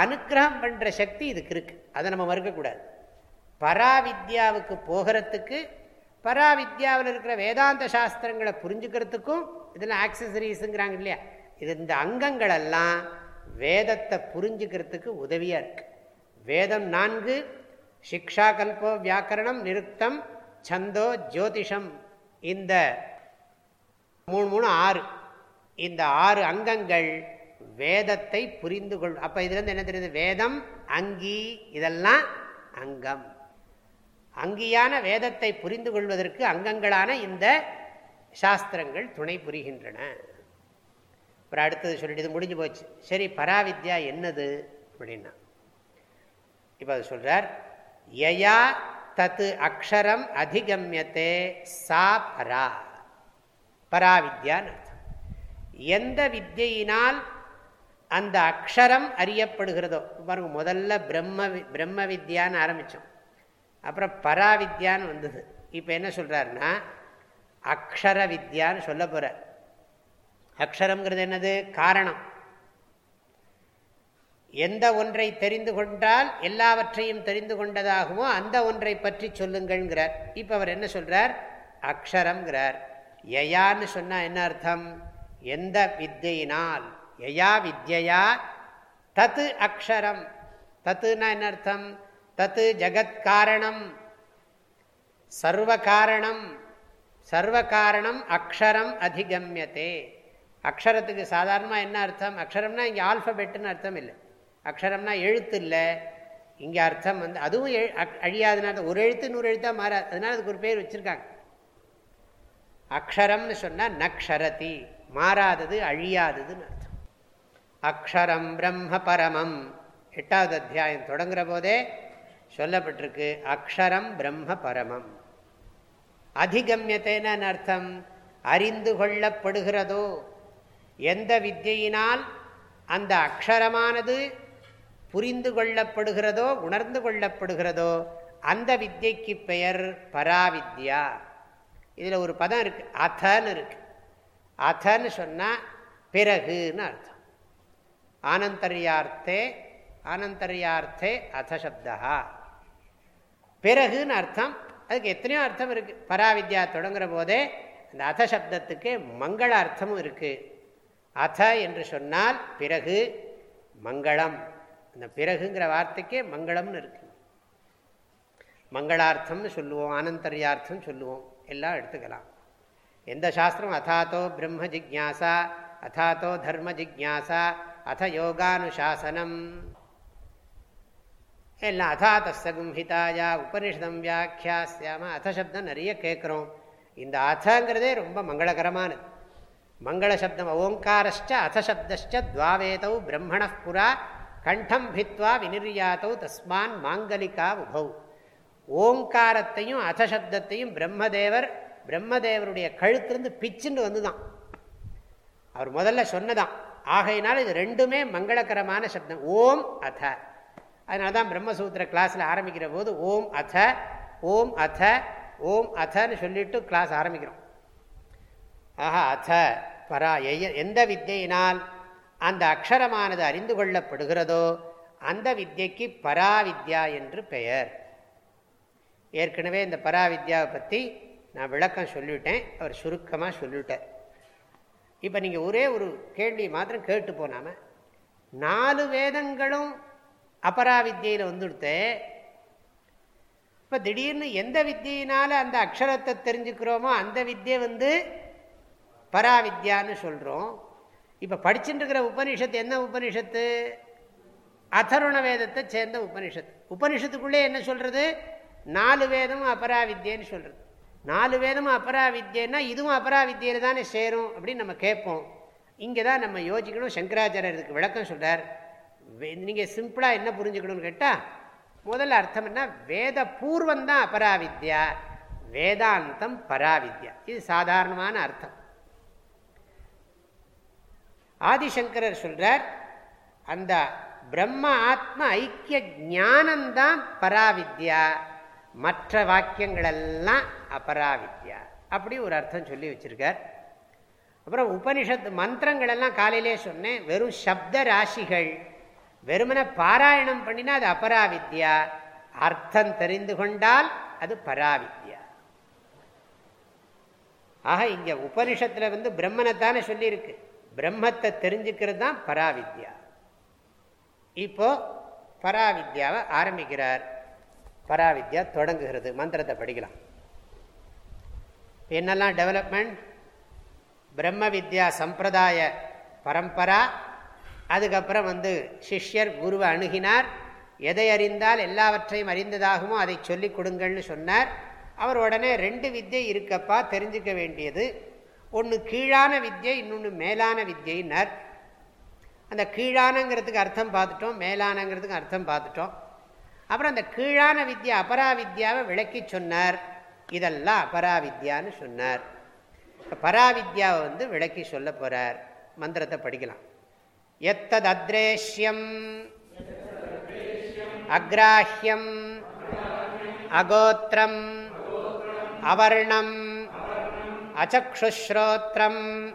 அனுகிரகம் பண்ணுற சக்தி இதுக்கு இருக்குது அதை நம்ம மறுக்கக்கூடாது. பராவித்யாவுக்கு போகிறதுக்கு பராவித்யாவில் இருக்கிற வேதாந்த சாஸ்திரங்களை புரிஞ்சுக்கிறதுக்கும் இதில் ஆக்சசரிஸுங்கிறாங்க இல்லையா? இது இந்த அங்கங்களெல்லாம் வேதத்தை புரிஞ்சுக்கிறதுக்கு உதவியாக இருக்கு. வேதம் நான்கு சிக்ஷா கல்போ வியாக்கரணம் நிறுத்தம் சந்தோ ஜோதிஷம். இந்த மூணு மூணு ஆறு. இந்த ஆறு அங்கங்கள் வேதத்தை புரிந்து கொள் அப்போ இதுலேருந்து என்ன தெரியுது? வேதம் அங்கி இதெல்லாம் அங்கம். அங்கியான வேதத்தை புரிந்து கொள்வதற்கு அங்கங்களான இந்த சாஸ்திரங்கள் துணை புரிகின்றன. அப்புறம் அடுத்தது சொல்லிட்டு இது முடிஞ்சு போச்சு. சரி பராவித்யா என்னது? அப்படின்னா இப்போ அது சொல்கிறார் யயா தத்து அக்ஷரம் அதிகமியத்தே சா பரா. பராவித்யான்னு அர்த்தம். எந்த வித்தியினால் அந்த அக்ஷரம் அறியப்படுகிறதோ பாருங்க முதல்ல பிரம்ம பிரம்ம வித்யான்னு ஆரம்பித்தோம் அப்புறம் பராவித்யான்னு வந்தது. இப்போ என்ன சொல்கிறாருன்னா அக்ஷர வித்யான்னு சொல்ல போகிறார் அக்ஷரம்ங்கிறது என்னது? காரணம். எந்த ஒன்றை தெரிந்து கொண்டால் எல்லாவற்றையும் தெரிந்து கொண்டதாகவும் அந்த ஒன்றை பற்றி சொல்லுங்கள்ங்கிறார். இப்போ அவர் என்ன சொல்கிறார் அக்ஷரம்ங்கிறார் யயான்னு சொன்னால் என்ன அர்த்தம்? எந்த வித்தையினால்? யயா வித்யா தத்து அக்ஷரம். தத்துனா என்ன அர்த்தம்? தத்து ஜகத்காரணம் சர்வ காரணம். சர்வ காரணம் அக்ஷரம் அதிகமியதே. அக்ஷரத்துக்கு சாதாரணமாக என்ன அர்த்தம்? அக்ஷரம்னா இங்கே ஆல்ஃபபெட்டுன்னு அர்த்தம் இல்லை. அக்ஷரம்னா எழுத்து இல்லை. இங்கே அர்த்தம் வந்து அதுவும் அழியாதனால ஒரு எழுத்து நூறு எழுத்தாக மாறாது அதனால அதுக்கு ஒரு பேர் வச்சுருக்காங்க. அக்ஷரம்னு சொன்னால் நக்ஷரதி மாறாதது அழியாததுன்னு அர்த்தம். அக்ஷரம் பிரம்ம பரமம். எட்டாவது அத்தியாயம் தொடங்குற போதே சொல்லப்பட்டிருக்கு அக்ஷரம் பிரம்ம பரமம். அதிகமியத்தைன்னு அர்த்தம். அறிந்து கொள்ளப்படுகிறதோ எந்த வித்தியினால் அந்த அக்ஷரமானது புரிந்து கொள்ளப்படுகிறதோ உணர்ந்து கொள்ளப்படுகிறதோ அந்த வித்தியைக்கு பெயர் பராவித்யா. இதில் ஒரு பதம் இருக்குது அத்தன்னு இருக்கு. அத்தன்னு சொன்னால் பிறகுன்னு அர்த்தம். ஆனந்தர்யார்த்தே ஆனந்தர்யார்த்தே அத்தசப்தா பிறகுன்னு அர்த்தம் அதுக்கு எத்தனையோ அர்த்தம் இருக்குது பராவித்யா தொடங்குற போதே அந்த அத சப்தத்துக்கு மங்கள அர்த்தமும் இருக்குது அத என்று சொன்னால் பிறகு மங்களம். அந்த பிறகுங்கிற வார்த்தைக்கே மங்களம்னு இருக்கு. மங்களார்த்தம்னு சொல்லுவோம் ஆனந்தரியார்த்தம் சொல்லுவோம். எல்லாம் எடுத்துக்கலாம். எந்த சாஸ்திரம் அதாத்தோ பிரம்ம ஜிக்யாசா அதாத்தோ தர்ம ஜிக்யாசா அத யோகானுசாசனம். எல்லாம் அதாத்தஸ்தகும் ஹிதாயா உபனிஷதம் வியாக்கியாசியாம அத சப்தம் நிறைய கேட்குறோம் இந்த அதங்கிறதே ரொம்ப மங்களகரமானது. மங்கள சப்தம் ஓங்காரஷ்ட அத துவாவேதௌ பிரம்மண புரா கண்டம் பித்வா வினிர்யாத்தௌ தஸ்மான் மாங்கலிகா உபௌ. ஓங்காரத்தையும் அசசப்தத்தையும் பிரம்மதேவர் பிரம்மதேவருடைய கழுத்திலிருந்து பிச்சுன்னு வந்துதான். அவர் முதல்ல சொன்னதான். ஆகையினால் இது ரெண்டுமே மங்களகரமான சப்தம். ஓம் அத. அதனால தான் பிரம்மசூத்திர கிளாஸில் ஆரம்பிக்கிற போது ஓம் அத ஓம் அத ஓம் அதன்னு சொல்லிட்டு கிளாஸ் ஆரம்பிக்கிறோம். ஆஹா அத. பரா எந்த வித்தியினால் அந்த அக்ஷரமானது அறிந்து கொள்ளப்படுகிறதோ அந்த வித்தியக்கு பராவித்யா என்று பெயர். ஏற்கனவே இந்த பராவித்யாவை பற்றி நான் விளக்கம் சொல்லிவிட்டேன். அவர் சுருக்கமாக சொல்லிவிட்டார். இப்போ நீங்கள் ஒரே ஒரு கேள்வி மாத்திரம் கேட்டு போனாம நாலு வேதங்களும் அபராவித்தியில் வந்துடுத்து. இப்போ திடீர்னு எந்த வித்தியினால அந்த அக்ஷரத்தை தெரிஞ்சுக்கிறோமோ அந்த வித்தியை வந்து பராவித்யான்னு சொல்கிறோம் இப்போ படிச்சுட்டு இருக்கிற உபனிஷத்து என்ன உபனிஷத்து? அதருண வேதத்தை சேர்ந்த உபனிஷத்து. உபனிஷத்துக்குள்ளே என்ன சொல்கிறது நாலு வேதமும் அபராவித்யன்னு சொல்கிறது நாலு வேதமும் அபராவித்யன்னா இதுவும் அபராவித்யில தானே சேரும் அப்படின்னு நம்ம கேட்போம். இங்கே தான் நம்ம யோசிக்கணும். சங்கராச்சாரியர் இதுக்கு விளக்கம் சொல்கிறார் நீங்கள் சிம்பிளாக என்ன புரிஞ்சுக்கணும்னு கேட்டால் முதல்ல அர்த்தம் என்ன? வேத பூர்வம் தான் அபராவித்யா. வேதாந்தம் பராவித்யா. இது சாதாரணமான அர்த்தம். ஆதிசங்கரர் சொல்றார் அந்த பிரம்ம ஆத்ம ஐக்கிய ஞானந்தான் பராவித்யா. மற்ற வாக்கியங்கள் எல்லாம் அபராவித்யா. அப்படி ஒரு அர்த்தம் சொல்லி வச்சிருக்கார். அப்புறம் உபனிஷத்து மந்திரங்கள் எல்லாம் காலையிலே சொன்னேன் வெறும் சப்த ராசிகள். வெறுமன பாராயணம் பண்ணினா அது அபராவித்யா. அர்த்தம் தெரிந்து கொண்டால் அது பராவித்யா. ஆக இங்க உபனிஷத்துல வந்து பிரம்மனைத்தானே சொல்லியிருக்கு. பிரம்மத்தை தெரிஞ்சுக்கிறது தான் பராவித்யா. இப்போ பராவித்யாவை ஆரம்பிக்கிறார். பராவித்யா தொடங்குகிறது. மந்திரத்தை படிக்கலாம். என்னெல்லாம் டெவலப்மெண்ட் பிரம்ம வித்யா சம்பிரதாய பரம்பரா. அதுக்கப்புறம் வந்து சிஷ்யர் குருவை அணுகினார். எதை அறிந்தால் எல்லாவற்றையும் அறிந்ததாகுமோ அதை சொல்லிக் கொடுங்கள்னு சொன்னார். அவர் உடனே ரெண்டு வித்தியை இருக்கப்பா தெரிஞ்சுக்க வேண்டியது. ஒன்று கீழான வித்யை இன்னொன்று மேலான வித்யினர் அந்த கீழானங்கிறதுக்கு அர்த்தம் பார்த்துட்டோம் மேலானங்கிறதுக்கு அர்த்தம் பார்த்துட்டோம். அப்புறம் அந்த கீழான வித்யா அபராவித்யாவை விளக்கி சொன்னார். இதெல்லாம் அபராவித்யான்னு சொன்னார். பராவித்யாவை வந்து விளக்கி சொல்ல போகிறார் மந்திரத்தை படிக்கலாம். எத்தது அத்ரேஷ்யம் அக்ராஹ்யம் அகோத்திரம் அவர்ணம் அச்சுஸ்ரோத்திரம்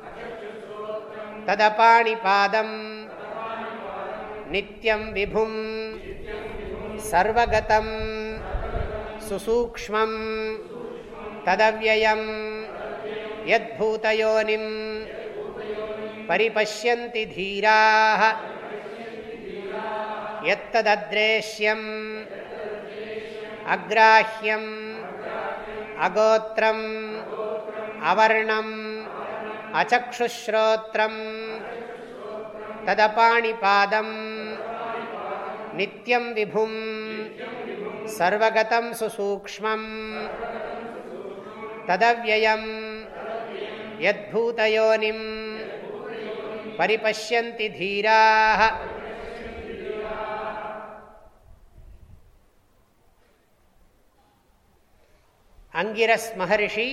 ததபாணிபாதம். நித்தியம் விபும். சர்வகதம். சுசூக்மம் ததவியம் யூத்தயோனிம் பரிபசியந்தி தீராக எத்ததத்ரேஷ்யம் அக்ராஹ்யம். அகோத்திரம். அவர்ணம் அச்சுஸ்ரோத்திரம் ததபாணிபாதம் நித்தியம் விபும் சர்வகதம் சுசூக்மம் ததவியம் யத்பூதயோனிம் பரிபஷ்யந்தி தீராக அங்கிரஸ் மகரிஷி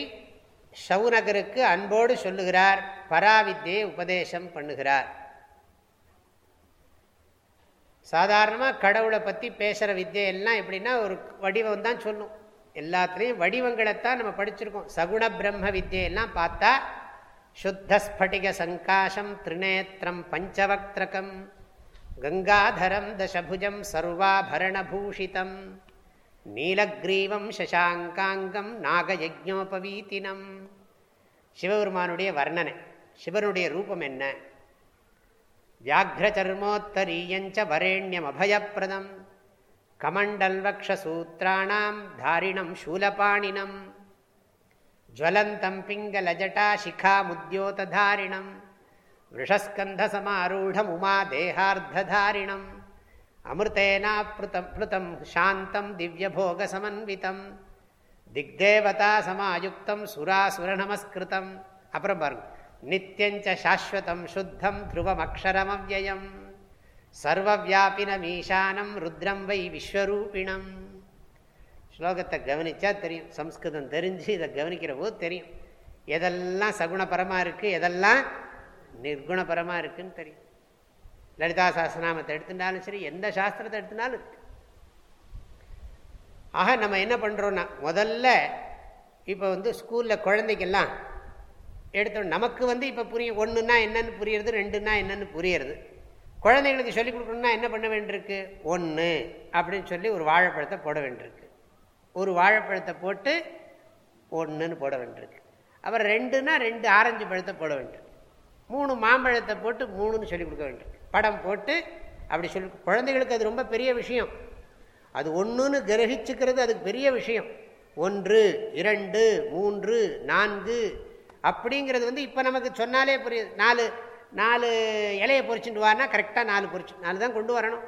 ஷவுனகருக்கு அன்போடு சொல்லுகிறார் பராவித்தியை உபதேசம் பண்ணுகிறார். சாதாரணமாக கடவுளை பற்றி பேசுகிற வித்தியெல்லாம் எப்படின்னா ஒரு வடிவம் தான் சொல்லும். எல்லாத்துலேயும் வடிவங்களைத்தான் நம்ம படிச்சிருக்கோம். சகுண பிரம்ம வித்தியெல்லாம் பார்த்தா சுத்தஸ்படிக சங்காசம் திரிநேத்திரம் பஞ்சவக்திரகம் கங்காதரம் தசபுஜம் சர்வாபரணபூஷிதம். நீலக்ரீவம் சசாங்காங்கம் நாகயஜோபவீத்தினம் சிவபெருமானுடைய வர்ணனை சிவனுடைய ரூபம் என்ன? வியாக்ரச்சர்மோத்தரீயஞ்ச வரேண்யம் அபயப்பிரதம் கமண்டல்வக்ஷசூத்திராணாம் தாரிணம் சூலபாணினம். ஜுவலந்தம் பிங்களஜட்டா சிகாமுத்யோததாரிணம் விஷஸ்கந்தசமாரூಢம் உமா தேகார்த்ததாரிணம் அமிர்தேனாப்ளுதம் பிளுதம் சாந்தம் திவ்யபோகசமன்விதம் திக்தேவதா சமாயுக்தம் சுராசுர நமஸ்கிருதம் அப்புறம் பாருங்க. நித்தியஞ்ச சாஸ்வதம் சுத்தம் த்ருவமக்ஷரமவ்யயம். சர்வவியாபினமீசானம் ருத்ரம் வை விஸ்வரூபிணம். ஸ்லோகத்தை கவனிச்சா தெரியும். சம்ஸ்கிருதம் தெரிஞ்சு இதை கவனிக்கிற போது தெரியும். எதெல்லாம் சகுணபரமாக இருக்குது எதெல்லாம் நிர்குணபரமாக இருக்குதுன்னு தெரியும். லலிதா சாஸ்திரநாமத்தை எடுத்துட்டாலும் சரி எந்த சாஸ்திரத்தை எடுத்துனாலும் இருக்கு. ஆக நம்ம என்ன பண்ணுறோன்னா முதல்ல இப்போ வந்து ஸ்கூலில் குழந்தைக்கெல்லாம் எடுத்தோம். நமக்கு வந்து இப்போ புரியும் ஒன்றுனா என்னன்னு புரியுறது ரெண்டுன்னா என்னென்னு புரியுறது. குழந்தைங்களுக்கு சொல்லிக் கொடுக்கணும்னா என்ன பண்ண வேண்டியிருக்கு? ஒன்று அப்படின்னு சொல்லி ஒரு வாழைப்பழத்தை போட வேண்டியிருக்கு. ஒரு வாழைப்பழத்தை போட்டு ஒன்றுன்னு போட வேண்டியிருக்கு. அப்புறம் ரெண்டுனா ரெண்டு ஆரஞ்சு பழத்தை போட வேண்டியிருக்கு. மூணு மாம்பழத்தை போட்டு மூணுன்னு சொல்லி கொடுக்க வேண்டியிருக்கு. படம் போட்டு அப்படி சொல் குழந்தைகளுக்கு அது ரொம்ப பெரிய விஷயம். அது ஒன்றுன்னு கிரகிச்சுக்கிறது அதுக்கு பெரிய விஷயம். ஒன்று இரண்டு மூன்று நான்கு அப்படிங்கிறது வந்து இப்போ நமக்கு சொன்னாலே புரியுது நாலு நாலு இலையை பொறிச்சுட்டு வானா கரெக்டாக நாலு பொறிச்சு நாலு தான் கொண்டு வரணும்.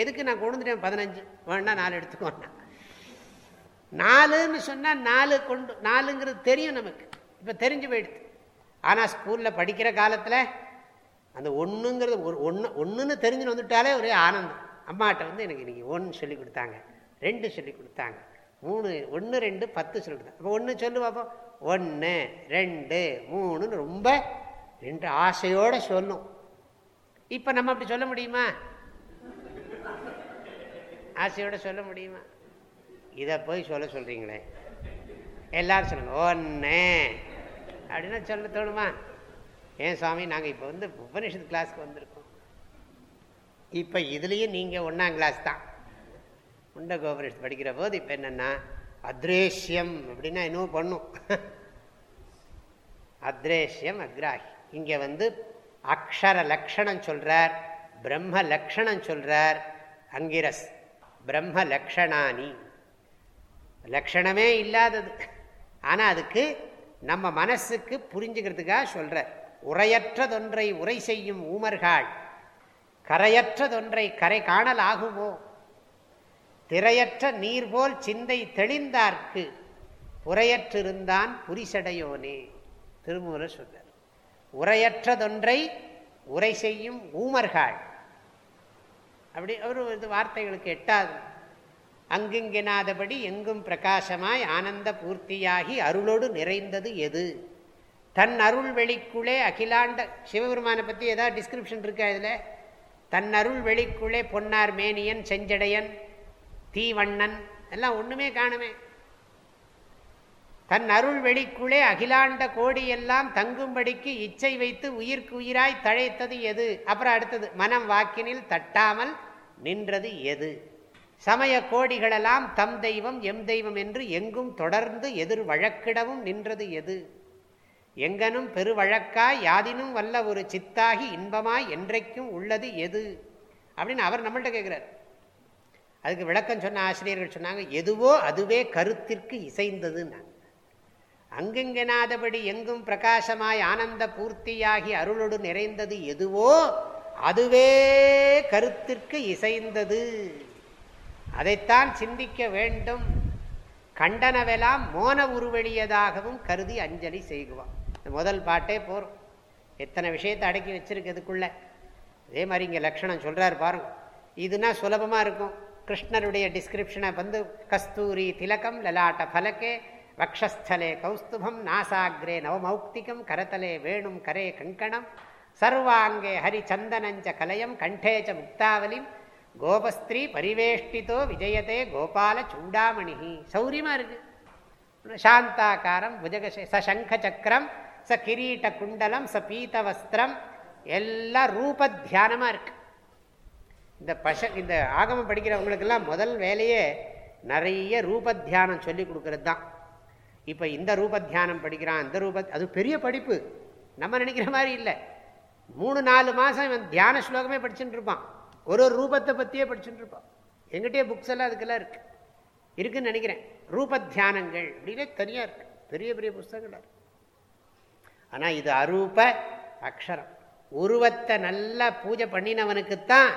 எதுக்கு நான் கொண்டு வந்துட்டேன் பதினஞ்சு? வேணா நாலு எடுத்துக்கோண்ணா நாலுன்னு சொன்னால் நாலு கொண்டு நாலுங்கிறது தெரியும் நமக்கு. இப்போ தெரிஞ்சு போயிடுது. ஆனால் ஸ்கூலில் படிக்கிற காலத்தில் அந்த ஒன்றுங்கிறது ஒரு ஒன்று ஒன்றுன்னு தெரிஞ்சுன்னு வந்துட்டாலே ஒரே ஆனந்தம். அம்மாட்ட வந்து எனக்கு இன்றைக்கி ஒன்று சொல்லி கொடுத்தாங்க. ரெண்டு சொல்லி கொடுத்தாங்க. மூணு ஒன்று ரெண்டு பத்து சொல்லி கொடுத்தாங்க அப்போ ஒன்று சொல்லு பார்ப்போம் ஒன்று ரெண்டு மூணுன்னு ரொம்ப ரெண்டு ஆசையோடு சொல்லும். இப்போ நம்ம அப்படி சொல்ல முடியுமா? ஆசையோட சொல்ல முடியுமா? இதை போய் சொல்ல சொல்கிறீங்களே எல்லாரும் சொல்லுங்கள் ஒன்று அப்படின்னா சொல்ல தோணுமா? ஏன் சுவாமி நாங்கள் இப்போ வந்து உபனிஷத் கிளாஸ்க்கு வந்திருக்கோம். இப்போ இதுலேயும் நீங்கள் ஒன்றாம் கிளாஸ் தான். உண்ட கோபுரேஷ் படிக்கிற போது இப்போ என்னென்னா அத்ரேஷ்யம் அப்படின்னா இன்னும் பண்ணும். அத்ரேஷ்யம் அக்ராஹி. இங்கே வந்து அக்ஷர லக்ஷணம் சொல்கிறார் பிரம்ம லக்ஷணம் சொல்கிறார் அங்கிரஸ். பிரம்ம லக்ஷணானி. லக்ஷணமே இல்லாதது. ஆனால் அதுக்கு நம்ம மனசுக்கு புரிஞ்சுக்கிறதுக்காக சொல்கிறார் உரையற்றதொன்றை உரை செய்யும் ஊமர்கள். கரையற்றதொன்றை கரை காணல் ஆகுமோ திரையற்ற நீர் போல் சிந்தை தெளிந்தார்க்கு. உரையற்றிருந்தான் புரிசடையோனே. திருமூல சொல்றார் உரையற்றதொன்றை உரை செய்யும் ஊமர்கள். அப்படி ஒரு இது வார்த்தைகளுக்கு எட்டாது. அங்குங்கினாதபடி எங்கும் பிரகாசமாய் ஆனந்த பூர்த்தியாகி அருளோடு நிறைந்தது எது? தன் அருள் வெளிக்குள்ளே அகிலாண்ட சிவபெருமானை பற்றி ஏதாவது டிஸ்கிரிப்ஷன் இருக்கா இதில்? தன் அருள் வெளிக்குள்ளே பொன்னார் மேனியன் செஞ்சடையன் தீவண்ணன் எல்லாம் ஒன்றுமே காணுமே. தன் அருள் வெளிக்குள்ளே அகிலாண்ட கோடி எல்லாம் தங்கும்படிக்கு இச்சை வைத்து உயிர்க்கு உயிராய் தழைத்தது எது? அப்புறம் அடுத்தது மனம் வாக்கினில் தட்டாமல் நின்றது எது? சமய கோடிகளெல்லாம் தம் தெய்வம் எம் தெய்வம் என்று எங்கும் தொடர்ந்து எதிர் வழக்கிடவும் நின்றது எது? எங்கனும் பெருவழக்காய் யாதினும் வல்ல ஒரு சித்தாகி இன்பமாய் என்றைக்கும் உள்ளது எது? அப்படின்னு அவர் நம்மள்கிட்ட கேட்குறார் அதுக்கு விளக்கம் சொன்ன ஆசிரியர்கள் சொன்னாங்க எதுவோ அதுவே கருத்திற்கு இசைந்ததுன்னு. அங்கெங்கெனாதபடி எங்கும் பிரகாசமாய் ஆனந்த பூர்த்தியாகி அருளொடு நிறைந்தது எதுவோ அதுவே கருத்திற்கு இசைந்தது. அதைத்தான் சிந்திக்க வேண்டும். கண்டனவெல்லாம் மோன உருவெளியதாகவும் கருதி அஞ்சலி செய்குவான். முதல் பாட்டே போகிறோம் எத்தனை விஷயத்தை அடக்கி வச்சிருக்கிறதுக்குள்ள. அதே மாதிரி இங்கே லக்ஷணம் சொல்கிறார் பாருங்கள் இதுனா சுலபமாக இருக்கும். கிருஷ்ணருடைய டிஸ்கிரிப்ஷனை வந்து கஸ்தூரி திலகம் லலாட்ட பலக்கே வக்ஷஸ்தலே கௌஸ்துபம் நாசாகிரே நவமௌக்திகம் கரத்தலே வேணும் கரே கங்கணம் சர்வாங்கே ஹரிச்சந்தனஞ்ச கலயம் கண்டேச்ச முக்தாவலிம் கோபஸ்திரீ பரிவேஷ்டிதோ விஜயதே கோபால சூடாமணி சௌரியமாக இருக்குது சாந்தாக்காரம் புஜக ச சங்க சக்கரம் ச கிரீட்ட குண்டலம் ச பீத வஸ்திரம் எல்லாம் ரூப தியானமாக இருக்கு. இந்த பச இந்த ஆகமம் படிக்கிறவங்களுக்கெல்லாம் முதல் வேலையே நிறைய ரூப தியானம் சொல்லி கொடுக்கறது தான் இப்போ இந்த ரூப தியானம் படிக்கிறான் இந்த ரூப அது பெரிய படிப்பு. நம்ம நினைக்கிற மாதிரி இல்லை. மூணு நாலு மாதம் இவன் தியான ஸ்லோகமே படிச்சுட்டு இருப்பான். ஒரு ஒரு ரூபத்தை பற்றியே படிச்சுட்டு இருப்பான். எங்கிட்டே புக்ஸ் எல்லாம் அதுக்கெல்லாம் இருக்குது இருக்குன்னு நினைக்கிறேன். ரூப தியானங்கள் அப்படின்னே தனியாக இருக்குது பெரிய பெரிய புஸ்தகங்கள் இருக்குது ஆனால் இது அரூப அக்ஷரம். உருவத்தை நல்லா பூஜை பண்ணினவனுக்குத்தான்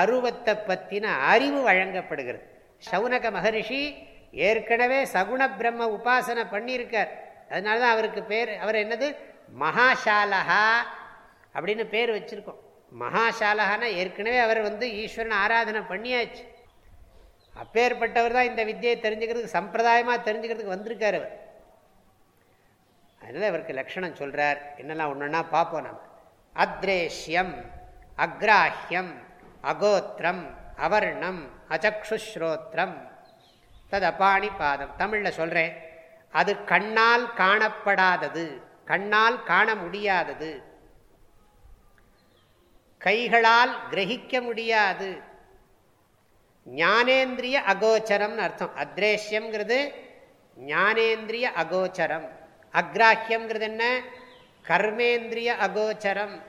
அருவத்தை பற்றின அறிவு வழங்கப்படுகிறது. சவுனக மகரிஷி ஏற்கனவே சகுண பிரம்ம உபாசனை பண்ணியிருக்கார். அதனால தான் அவருக்கு பேர் அவர் என்னது? மகாசாலகா அப்படின்னு பேர் வச்சுருக்கோம். மகாசாலகானா ஏற்கனவே அவர் வந்து ஈஸ்வரன் ஆராதனை பண்ணியாச்சு. அப்பேற்பட்டவர் தான் இந்த வித்தியை தெரிஞ்சுக்கிறதுக்கு சம்பிரதாயமாக தெரிஞ்சுக்கிறதுக்கு வந்திருக்கார் அவர். அதனால் இவருக்கு லக்ஷணம் சொல்கிறார் என்னெல்லாம் ஒன்றுன்னா பார்ப்போம் நம்ம அத்ரேஷ்யம் அக்ராஹ்யம் அகோத்திரம் அவர்ணம் அச்சக்ஷுஸ்ரோத்திரம் தது பாதம். தமிழில் சொல்கிறேன் அது கண்ணால் காணப்படாதது. கண்ணால் காண முடியாதது. கைகளால் கிரகிக்க முடியாது. ஞானேந்திரிய அகோச்சரம்னு அர்த்தம். அத்ரேஷ்யம்ங்கிறது ஞானேந்திரிய அகோச்சரம். அக்ராஹியம்ங்கிறது என்ன? கர்மேந்திரிய அகோச்சரம்.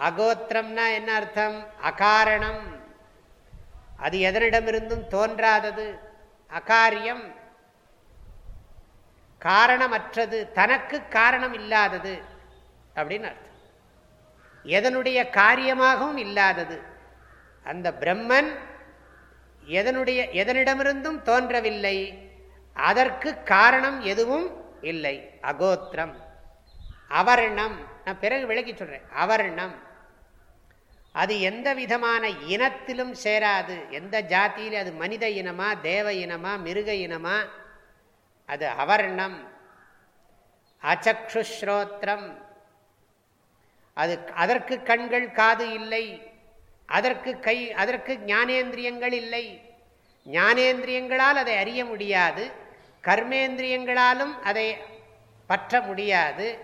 அகோத்திரம்னா என்ன அர்த்தம்? அகாரணம். அது எதனிடமிருந்தும் தோன்றாதது. அகாரியம். காரணமற்றது. தனக்கு காரணம் இல்லாதது. அப்படின்னு அர்த்தம். எதனுடைய காரியமாகவும் இல்லாதது. அந்த பிரம்மன் எதனுடைய எதனிடமிருந்தும் தோன்றவில்லை. அதற்கு காரணம் எதுவும் இல்லை அகோத்திரம். அவர்ணம் நான் பிறகு விளக்கி சொல்றேன் அவர்ணம். அது எந்த விதமான இனத்திலும் சேராது. எந்த ஜாத்தியில அது மனித இனமா தேவ இனமா மிருக இனமா? அது அவர்ணம். அச்சக்ஷுஸ்ரோத்திரம் அது அதற்கு கண்கள் காது இல்லை. அதற்கு கை அதற்கு ஞானேந்திரியங்கள் இல்லை. ஞானேந்திரியங்களால் அதை அறிய முடியாது. கர்மேந்திரியங்களாலும் அதை பற்ற முடியாது.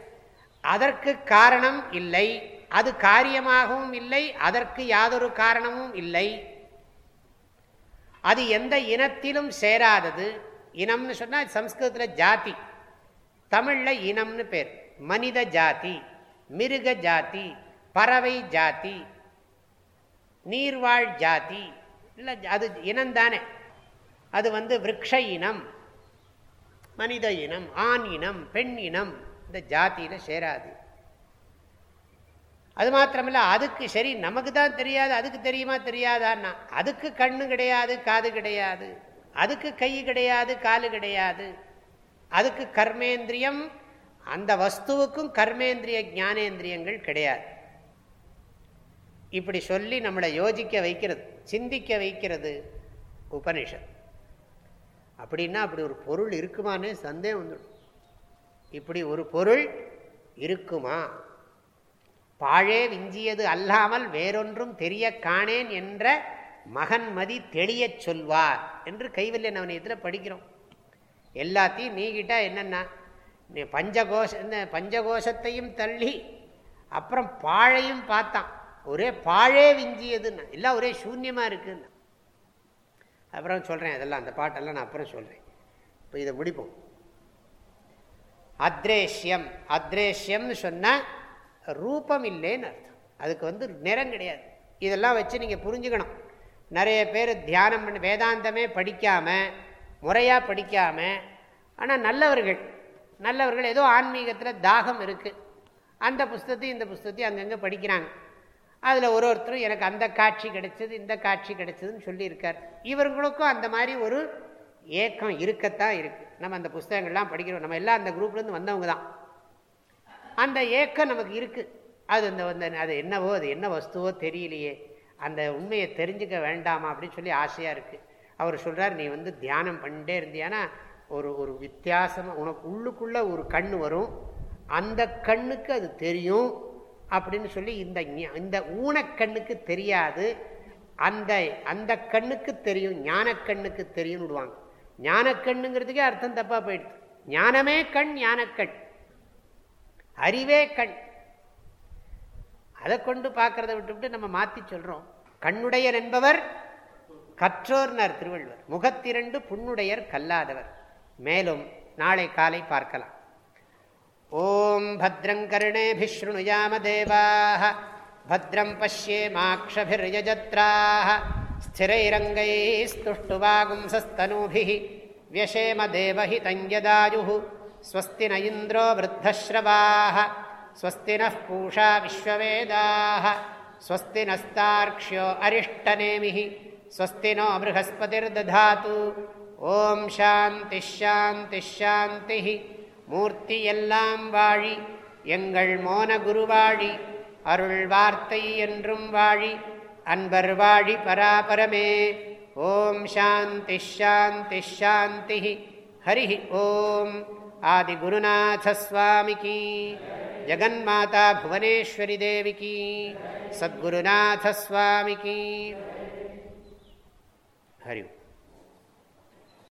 அதற்கு காரணம் இல்லை. அது காரியமாகவும் இல்லை. அதற்கு யாதொரு காரணமும் இல்லை. அது எந்த இனத்திலும் சேராதது. இனம்னு சொன்னால் சம்ஸ்கிருதத்தில் ஜாதி. தமிழில் இனம்னு பேர். மனித ஜாதி மிருக ஜாதி பறவை ஜாதி நீர்வாழ் ஜாதி. இல்லை அது இனம்தானே. அது வந்து விரக்ஷ இனம். மனித இனம் ஆண் இனம் பெண் இனம் இந்த ஜாத்தியில் சேராது. அது மாத்திரமில்ல அதுக்கு சரி நமக்கு தான் தெரியாது அதுக்கு தெரியுமா தெரியாதான்னா அதுக்கு கண்ணு கிடையாது காது கிடையாது அதுக்கு கை கிடையாது காலு கிடையாது. அதுக்கு கர்மேந்திரியம் அந்த வஸ்துவுக்கும் கர்மேந்திரிய ஞானேந்திரியங்கள் கிடையாது. இப்படி சொல்லி நம்மளை யோசிக்க வைக்கிறது சிந்திக்க வைக்கிறது உபனிஷத். அப்படின்னா அப்படி ஒரு பொருள் இருக்குமான்னு சந்தேகம் வந்துடும். இப்படி ஒரு பொருள் இருக்குமா? பாழே விஞ்சியது அல்லாமல் வேறொன்றும் தெரிய காணேன் என்ற மகன்மதி தெளிய சொல்வார் என்று கைவல்ய நவனியத்தில் படிக்கிறோம். எல்லாத்தையும் நீக்கிட்டா என்னென்னா பஞ்சகோஷ பஞ்சகோஷத்தையும் தள்ளி அப்புறம் பாழையும் பார்த்தான். ஒரே பாழே விஞ்சியதுன்னு எல்லாம் ஒரே சூன்யமாக இருக்குன்னு. அப்புறம் சொல்கிறேன் அதெல்லாம் அந்த பாட்டெல்லாம் நான் அப்புறம் சொல்கிறேன் இப்போ இதை முடிப்போம். அத்ரேஷ்யம் அத்ரேஷ்யம்னு சொன்னால் ரூபம் இல்லைன்னு அர்த்தம். அதுக்கு வந்து நிறம் கிடையாது. இதெல்லாம் வச்சு நீங்கள் புரிஞ்சுக்கணும். நிறைய பேர் தியானம் பண்ணி வேதாந்தமே படிக்காமல் முறையாக படிக்காமல் ஆனால் நல்லவர்கள் நல்லவர்கள் ஏதோ ஆன்மீகத்தில் தாகம் இருக்குது அந்த புஸ்தத்தையும் இந்த புஸ்தத்தையும் அங்கங்கே படிக்கிறாங்க. அதில் ஒரு ஒருத்தரும் எனக்கு அந்த காட்சி கிடைச்சது இந்த காட்சி கிடைச்சதுன்னு சொல்லியிருக்கார். இவர்களுக்கும் அந்த மாதிரி ஒரு ஏக்கம் இருக்கத்தான் இருக்குது நம்ம அந்த புஸ்தகங்கள்லாம் படிக்கிறோம். நம்ம எல்லாம் அந்த குரூப்லேருந்து வந்தவங்க தான். அந்த ஏக்கம் நமக்கு இருக்குது அது அந்த அது என்னவோ அது என்ன வஸ்துவோ தெரியலையே. அந்த உண்மையை தெரிஞ்சுக்க வேண்டாமா அப்படின்னு சொல்லி ஆசையாக இருக்குது அவர் சொல்கிறார் நீ வந்து தியானம் பண்ணிட்டே இருந்தியானா? ஒரு ஒரு வித்தியாசமாக உனக்கு உள்ளுக்குள்ளே ஒரு கண் வரும். அந்த கண்ணுக்கு அது தெரியும். அப்படின்னு சொல்லி இந்த இந்த ஊனக்கண்ணுக்கு தெரியாது. அந்த அந்த கண்ணுக்கு தெரியும் ஞானக்கண்ணுக்கு தெரியும் விடுவாங்க. ஞானக்கண்ணுங்கிறதுக்கே அர்த்தம் தப்பாக போயிடுது. ஞானமே கண் ஞானக்கண். அறிவே கண். அதை கொண்டு பார்க்கறத விட்டுவிட்டு நம்ம மாற்றி சொல்கிறோம் கண்ணுடையர் என்பவர் கற்றோர்னர் திருவள்ளுவர். முகத்திரண்டு புண்ணுடையர் கல்லாதவர். மேலும் நாளை காலை பார்க்கலாம். ஓம் भद्रङ्कर्णेभिशृणुयाम देवाः भद्रं पश्येमाक्षभिर्यजत्राः स्थिरैरङ्गैस्तुष्टुवागुंसस्तनूभिः व्यशेम देवहितञ्जदायुः स्वस्ति न इन्द्रो वृद्धश्रवाः स्वस्ति नः पूषा विश्ववेदाः स्वस्ति नस्तार्क्ष्यो अरिष्टनेमिः स्वस्ति नो बृहस्पतिर्दधातु। ॐ शान्तिश्शान्तिश्शान्तिः மூர்த்தி எல்லாம் வாழி எங்கள் மோன குருவாழி அருள் வார்த்தை என்றும் வாழி அன்பர் வாழி பராபரமே. ஓம் சாந்தி ஷாந்தி ஷாந்தி ஹரி ஓம். ஆதிகுருநாதஸ்வாமிக்கு ஜகன்மாதா புவனேஸ்வரி தேவிக்கு சத்குருநாதஸ்வாமிக்கு ஹரி ஓம்